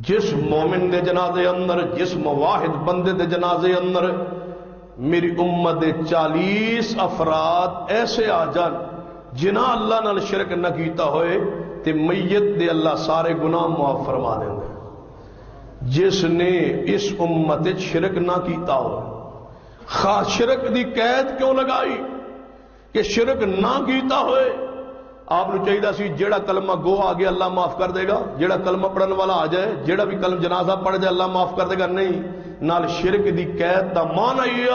جس مومن دے جنازے اندر، جس مواحد بندے دے جنازے اندر میری امت دے چالیس افراد ایسے آ جان جنہ اللہ نال شرک نہ کیتا ہوئے، تے میت دے اللہ سارے گناہ معاف فرما دیں جس نے اس امت شرک نہ کیتا ہو۔ خاص شرک دی قید کیوں لگائی؟ کہ شرک نہ کیتا ہوئے۔ آپ نے چاہیے سی جیڑا کلمہ گو آگے اللہ معاف کر دے گا، جیڑا کلمہ پڑھن والا آ جائے، جیڑا بھی کلم جنازہ پڑھ جائے اللہ معاف کر دے گا۔ نہیں، نال شرک دی قید دا مان آئی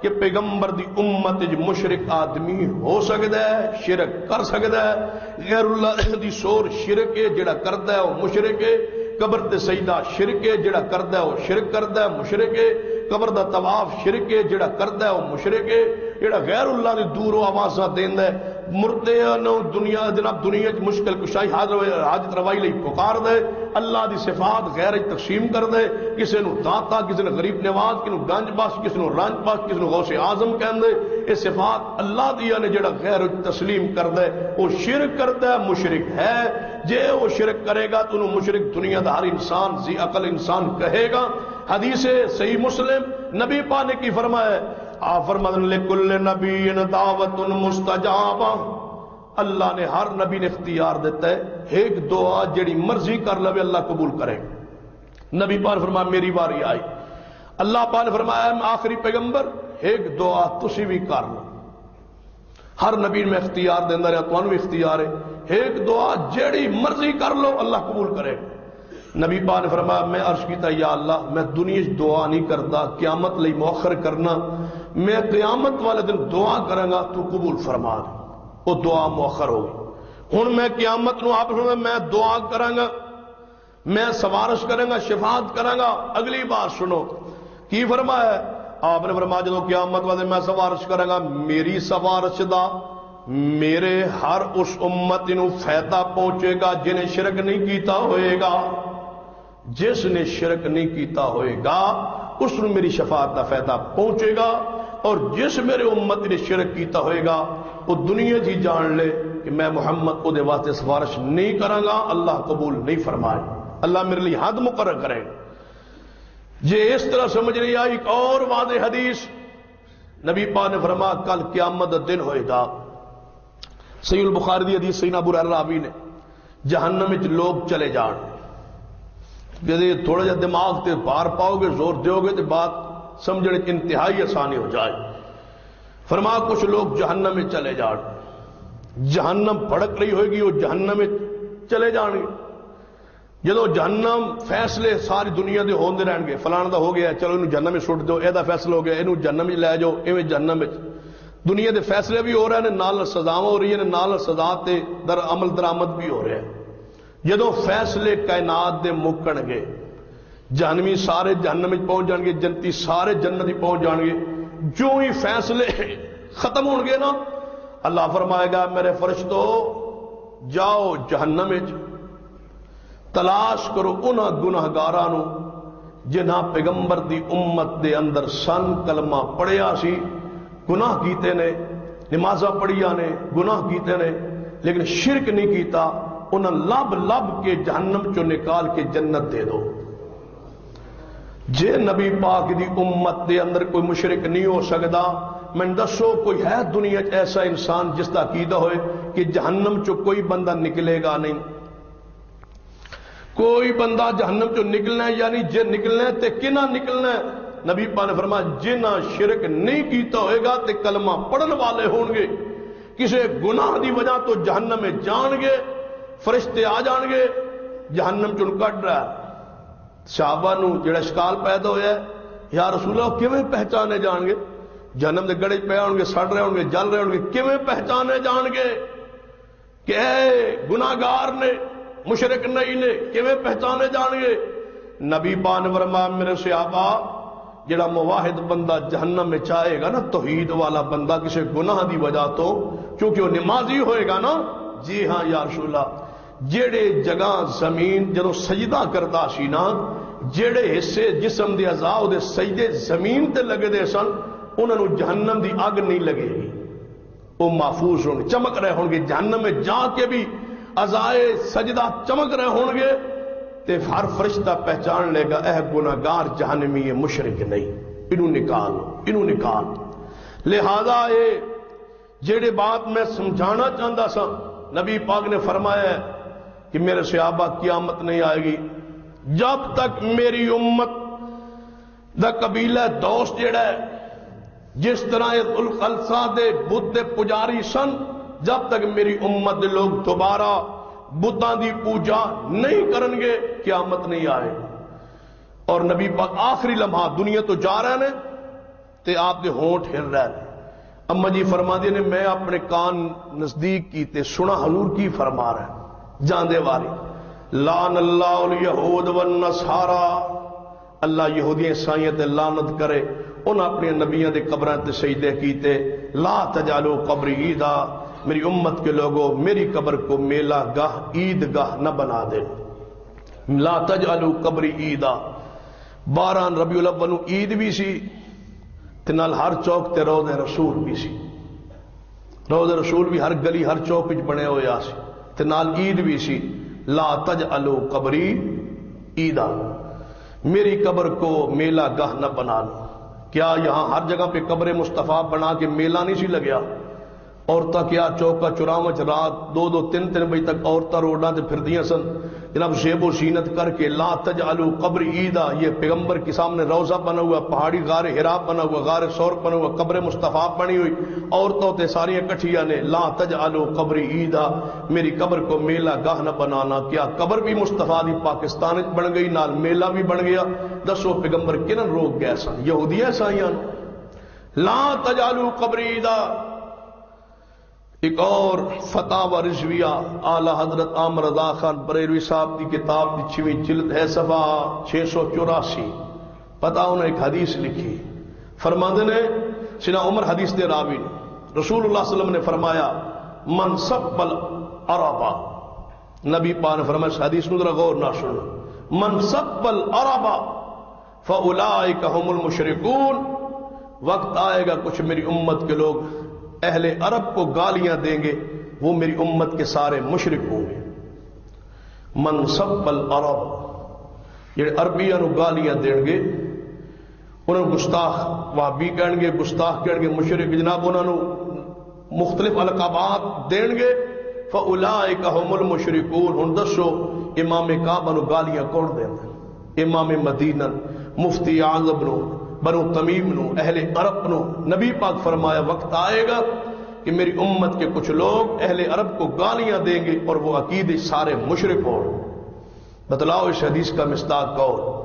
کہ پیغمبر دی امت مشرک آدمی ہو سکتا ہے، شرک کر سکتا ہے۔ غیر اللہ دی سور شرک ہے جڑا کرتا ہے وہ مشرک ہے۔ قبر تے سجدہ شرک ہے جڑا کرتا ہے وہ شرک کرتا ہے مشرک ہے۔ قبر دا طواف شرک ہے جڑا کرتا ہے، وہ مشرک ہے جڑا غیر اللہ دی دور و آوازاں دیندا ہے۔ مردے نو دنیا، جناب دنیا چ مشکل کشائی حاضر حاجت روائی لئی پکار دے اللہ دی صفات غیر تقسیم کر دے کسی نو داتا کسی نے غریب نواز کسی نو گنج باس کسی نو رانج باس کسی نو غوث اعظم کہن دے یہ صفات اللہ دیا نے جڑا غیر تسلیم کر دے وہ شرک کرتا ہے، مشرک ہے۔ جے وہ شرک کرے گا تو انہوں مشرک دنیا دا ہر انسان، زی عقل انسان کہے گا۔ حدیث صحیح مسلم نبی پانے کی فرمائے آفرمدن لکل نبی دعوت مستجاب اللہ نے ہر نبی نے اختیار دیتا ہے، ایک دعا جڑی مرضی کر لو اللہ قبول کرے۔ نبی پان فرمایا، میری باری آئی۔ اللہ پان فرمایا آخری پیغمبر، ایک دعا تسی بھی کر لو۔ ہر نبی میں اختیار دینا رہا، تو بھی اختیار ہے۔ ایک دعا جیڑی مرضی کر لو، اللہ قبول کرے۔ نبی پا نے فرمایا، میں عرض کیتا، یا اللہ، میں دنیا دعا نہیں کرتا قیامت لئی مؤخر کرنا، میں قیامت والے دن دعا کروں گا تو قبول فرما دے۔ وہ دعا مؤخر ہوگی ہوں میں قیامت نو آپ میں دعا کروں گا میں سفارش کروں گا شفاعت کروں گا اگلی بات سنو۔ کی فرمایا آپ نے فرمایا جدو قیامت والے میں سفارش کروں گا میری سفارش دا، میرے ہر اس امت نو فائدہ پہنچے گا، جنہیں شرک نہیں کیتا ہوئے گا۔ جس نے شرک نہیں کیتا ہوئے گا، اس نے میری شفاعت کا فائدہ پہنچے گا۔ اور جس میرے امت نے شرک کیتا ہوئے گا، وہ دنیا جی جان لے کہ میں محمد کو دے واسطے سفارش نہیں کروں گا، اللہ قبول نہیں فرمائے۔ اللہ میرے لیے حد مقرر کرے۔ یہ اس طرح سمجھ نہیں آئی ایک اور واضح حدیث نبی پا نے فرما کل قیامت دن ہوئے گا۔ سی البخاری دی حدیث سینا برا رابی نے، جہنم لوگ چلے جان۔ جدے تھوڑا جا دماغ تے بار پاؤ گے، زور دیو گے تو بات سمجھنے انتہائی آسانی ہو جائے۔ فرما، کچھ لوگ جہنم میں چلے جان۔ جہنم بھڑک رہی ہوئے گی، وہ جہنم میں چلے جان گے۔ جدو جہنم فیصلے ساری دنیا دے ہوندے رہن گے فلانا دا ہو گیا، چلو انہوں جہنم میں سٹ دو یہ فیصلہ ہو گیا یہ جہنم میں لے جاؤ، ایویں جہنم میں۔ دنیا دے فیصلے بھی ہو رہے ہیں، نال سزا ہو رہی ہیں، نال سزا تے در عمل، درآمد بھی ہو رہے ہیں۔ جدو فیصلے کائنات دے مکن گے، جہنمی سارے جہنم پہنچ جان گے، جنتی سارے جنت پہنچ جان گے جو ہی فیصلے ختم ہو گے نا، اللہ فرمائے گا، میرے فرش تو جاؤ جہنم تلاش کرو ان گناگارا جنہ پیغمبر دی امت دے اندر سن کلمہ پڑھیا سی، گناہ کیتے نے نمازہ پڑھیا نے، گناہ کیتے نے، لیکن شرک نہیں کیتا انہیں لب لب کے جہنم چو نکال کے جنت دے دو۔ جے نبی پاک دی امت دے اندر کوئی مشرک نہیں ہو سکتا میں دسو کوئی ہے دنیا ایسا انسان جس کا عقیدہ ہوئے کہ جہنم چو کوئی بندہ نکلے گا نہیں۔ کوئی بندہ جہنم چو نکلنا ہے یعنی جے نکلنا ہے تے کنا نکلنا ہے۔ نبی پا نے فرمایا، جنہ شرک نہیں کیتا ہوئے گا تے کلمہ پڑھن والے ہون گے۔ کسی گناہ دی وجہ تو جہنم میں جان گے۔ فرشتے آ جان گے، جہنم چن کٹ رہا صحابہ نو جڑا شکال پیدا ہوا ہے، یا رسول اللہ کیویں پہچانے جان گے؟ جہنم دے گڑے پے ہون گے، سڑ رہے ہون گے، جل رہے ہون گے، کیویں پہچانے جان گے؟ کہ اے گناہگار نے، مشرک نہیں نے، کیویں پہچانے جان گے؟ نبی بان ورما میرے صحابہ جڑا مواحد بندہ جہنم میں چاہے گا نا، توحید والا بندہ کسی گناہ دی وجہ تو کیونکہ وہ نمازی ہوئے گا نا۔ جی ہاں یا رسول اللہ جیڑے جگہ زمین جدو سجدہ کرتا سی نا جیڑے حصے جسم دے ازا دے سجدے زمین تے لگے دے سن انہوں نے جہنم دی اگ نہیں لگے گی۔ وہ محفوظ ہوں گے چمک رہے ہوں گے جہنم میں جا کے بھی ازائے سجدہ چمک رہے ہوں گے تے ہر فرشتہ پہچان لے گا اہ گناگار جہنمی ہے مشرک نہیں۔ انہوں نکال انہوں نکال۔ لہذا یہ جیڑے بات میں سمجھانا چاہتا سا نبی پاک نے فرمایا ہے کہ میرے صحابہ قیامت نہیں آئے گی۔ جب تک میری امت دا قبیلہ دوست جڑا ہے، جس طرح الخلسا دے بدھ پجاری سن، جب تک میری امت دے لوگ دوبارہ بدھاں دی پوجا نہیں کرن گے، قیامت نہیں آئے۔ اور نبی پاک آخری لمحہ دنیا تو جا رہے ہیں تے آپ دے ہونٹ ہر رہے ہیں اما جی فرما دی نے، میں اپنے کان نزدیک کی تے سنا حضور کی فرما رہا ہے۔ جاندے واری۔ لان اللہ الیہود والنصارا۔ اللہ یہودی عیسائیت لعنت کرے ان اپنے نبیوں دے قبراں تے سجدے کیتے۔ لا تجالو قبر عیدا۔ میری امت کے لوگوں میری قبر کو میلا گاہ عید گاہ نہ بنا دے۔ لا تجالو قبر عیدا۔ بارہ ربیع الاول عید بھی سی، تے نال ہر چوک تے روز رسول بھی سی۔ روز رسول بھی ہر گلی، ہر چوک وچ بنے ہوئے آ سی۔ تے نال عید بھی سی۔ لا تجالو قبری عیدا۔ میری قبر کو میلا گاہ نہ بنا لو۔ کیا یہاں ہر جگہ پہ قبر مصطفیٰ بنا کے میلہ نہیں سی لگیا؟ عورتیں کیا چوکا چراوچ رات دو دو تین تین بجے تک عورتیں روڈاں تے پھردیاں سن۔ جناب شیب و شینت کر کے لا تجعلوا قبر عیدا، یہ پیغمبر کے سامنے روزہ بنا ہوا، پہاڑی غار ہرا بنا ہوا، غار سور بنا ہوا، قبر مصطفیٰ بنی ہوئی۔ عورتوں تے ساری کٹھیاں نے لا تجعلوا قبر عیدا، میری قبر کو میلہ گاہ نہ بنانا۔ کیا قبر بھی مصطفیٰ دی پاکستان بن گئی، نال میلہ بھی بن گیا؟ دسو پیغمبر کنن روک گئے سن؟ یہودی عیسائیاں لا تجعلوا قبر عیدا۔ ایک اور فتح و رضویہ اعلی حضرت عامر رضا خان بریلوی صاحب کی کتاب کی چھویں جلد ہے صفحہ چھ سو چوراسی۔ پتہ انہوں نے ایک حدیث لکھی۔ فرماندے نے سنا عمر حدیث دے راوی رسول اللہ صلی اللہ علیہ وسلم نے فرمایا، من سبل عربا نبی پاک نے فرمایا، اس حدیث نو ذرا غور نہ سنو۔ من سبل عربا فاولئک هم المشرکون وقت آئے گا، کچھ میری امت کے لوگ اہل عرب کو گالیاں دیں گے، وہ میری امت کے سارے مشرق ہوں گے۔ من سب العرب یہ عربیاں نو گالیاں دیں گے انہوں گستاخ وہابی کہیں گے، گستاخ کہیں گے مشرق جناب انہوں نو مختلف القابات دیں گے۔ فاولائک هم المشرکون، ہن دسو، امام کعبہ نو گالیاں کون دیندا امام مدینہ، مفتی اعظم نو۔ بنو تمیم نو، اہل عرب نو۔ نبی پاک فرمایا، وقت آئے گا کہ میری امت کے کچھ لوگ اہل عرب کو گالیاں دیں گے اور وہ عقید سارے مشرق ہو بتلاؤ اس حدیث کا مستاق کون؟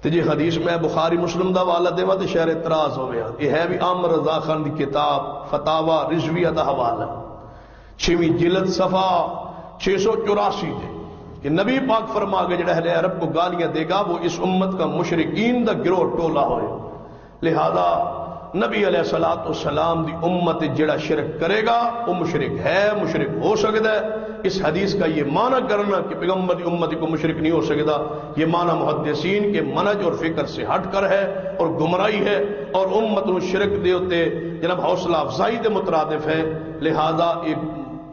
تجھے جی حدیث میں بخاری مسلم دا والا دے تو شہر اعتراض ہو گیا یہ ہے بھی عامر رضا خان کی کتاب فتاوا رضویہ دا حوالہ۔ چھویں جلد صفا چھ سو چوراسی دے۔ کہ نبی پاک فرما کے جڑا اہل عرب کو گالیاں دے گا، وہ اس امت کا مشرقین دا گروہ ٹولا ہوئے۔ لہذا نبی علیہ السلام والسلام دی امت جڑا شرک کرے گا، وہ مشرک ہے، مشرک ہو سکتا ہے۔ اس حدیث کا یہ معنی کرنا کہ پیغمبر دی امت کو مشرک نہیں ہو سکتا۔ یہ معنی محدثین کے منج اور فکر سے ہٹ کر ہے اور گمراہی ہے اور امت نو شرک دے ہوتے جناب حوصلہ افزائی دے مترادف ہے۔ لہذا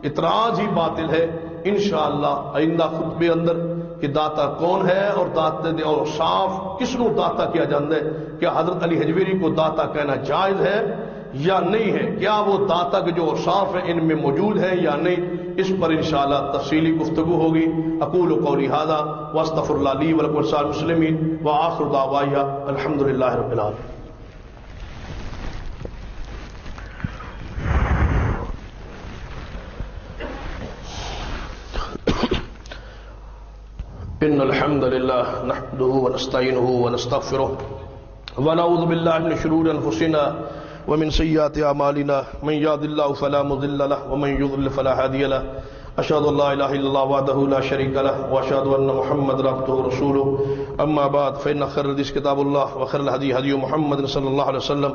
اعتراض ہی باطل ہے۔ انشاءاللہ آئندہ خطبے اندر کہ داتا کون ہے اور داتے دے اور صاف کس نو داتا کیا جاتا ہے؟ کیا حضرت علی حجویری کو داتا کہنا جائز ہے یا نہیں ہے؟ کیا وہ داتا کے جو صاف ہے ان میں موجود ہے یا نہیں؟ اس پر انشاءاللہ تفصیلی گفتگو ہوگی۔ اقول قولی هذا، واستغفر الله لي ولكم ولسائر المسلمين واخر دعوایا الحمدللہ رب العالمين إن الحمد لله نحمده ونستعينه ونستغفره ونعوذ بالله من شرور أنفسنا ومن سيئات أعمالنا. من يهد الله فلا مضل له ومن يضلل فلا هادي له. أشهد أن لا إله إلا الله وحده لا شريك له وأشهد أن محمدا عبده ورسوله. أما بعد، فإن خير الحديث كتاب الله وخير الهدي هدي محمد صلى الله عليه وسلم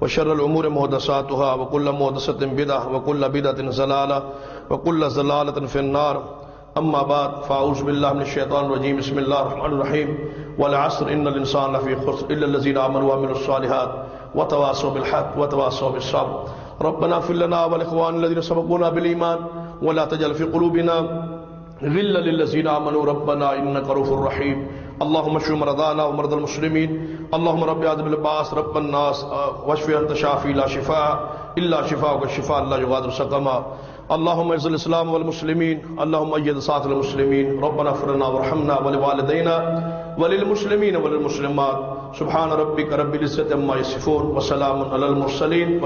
وشر الأمور محدثاتها وكل محدثة بدعة وكل بدعة ضلالة وكل ضلالة في النار. اما بعد، فاعوذ بالله من الشيطان الرجيم بسم الله الرحمن الرحيم والعصر ان الانسان لفي خسر الا الذين امنوا وعملوا الصالحات وتواصوا بالحق وتواصوا بالصبر. ربنا اغفر لنا ولاخواننا الذين سبقونا بالايمان ولا تجعل في قلوبنا غلا للذين امنوا ربنا انك رؤوف رحيم. اللهم اشف مرضانا ومرضى المسلمين. اللهم رب عذب الباس رب الناس واشف انت شافي لا شفاء الا شفاءك. الشفاء لا يغادر سقما. اللهم اعز الاسلام والمسلمين اللهم ايد ساعة المسلمين ربنا اغفر لنا وارحمنا ولوالدينا وللمسلمين وللمسلمات. سبحان ربك رب العزة عما يصفون وسلام على المرسلين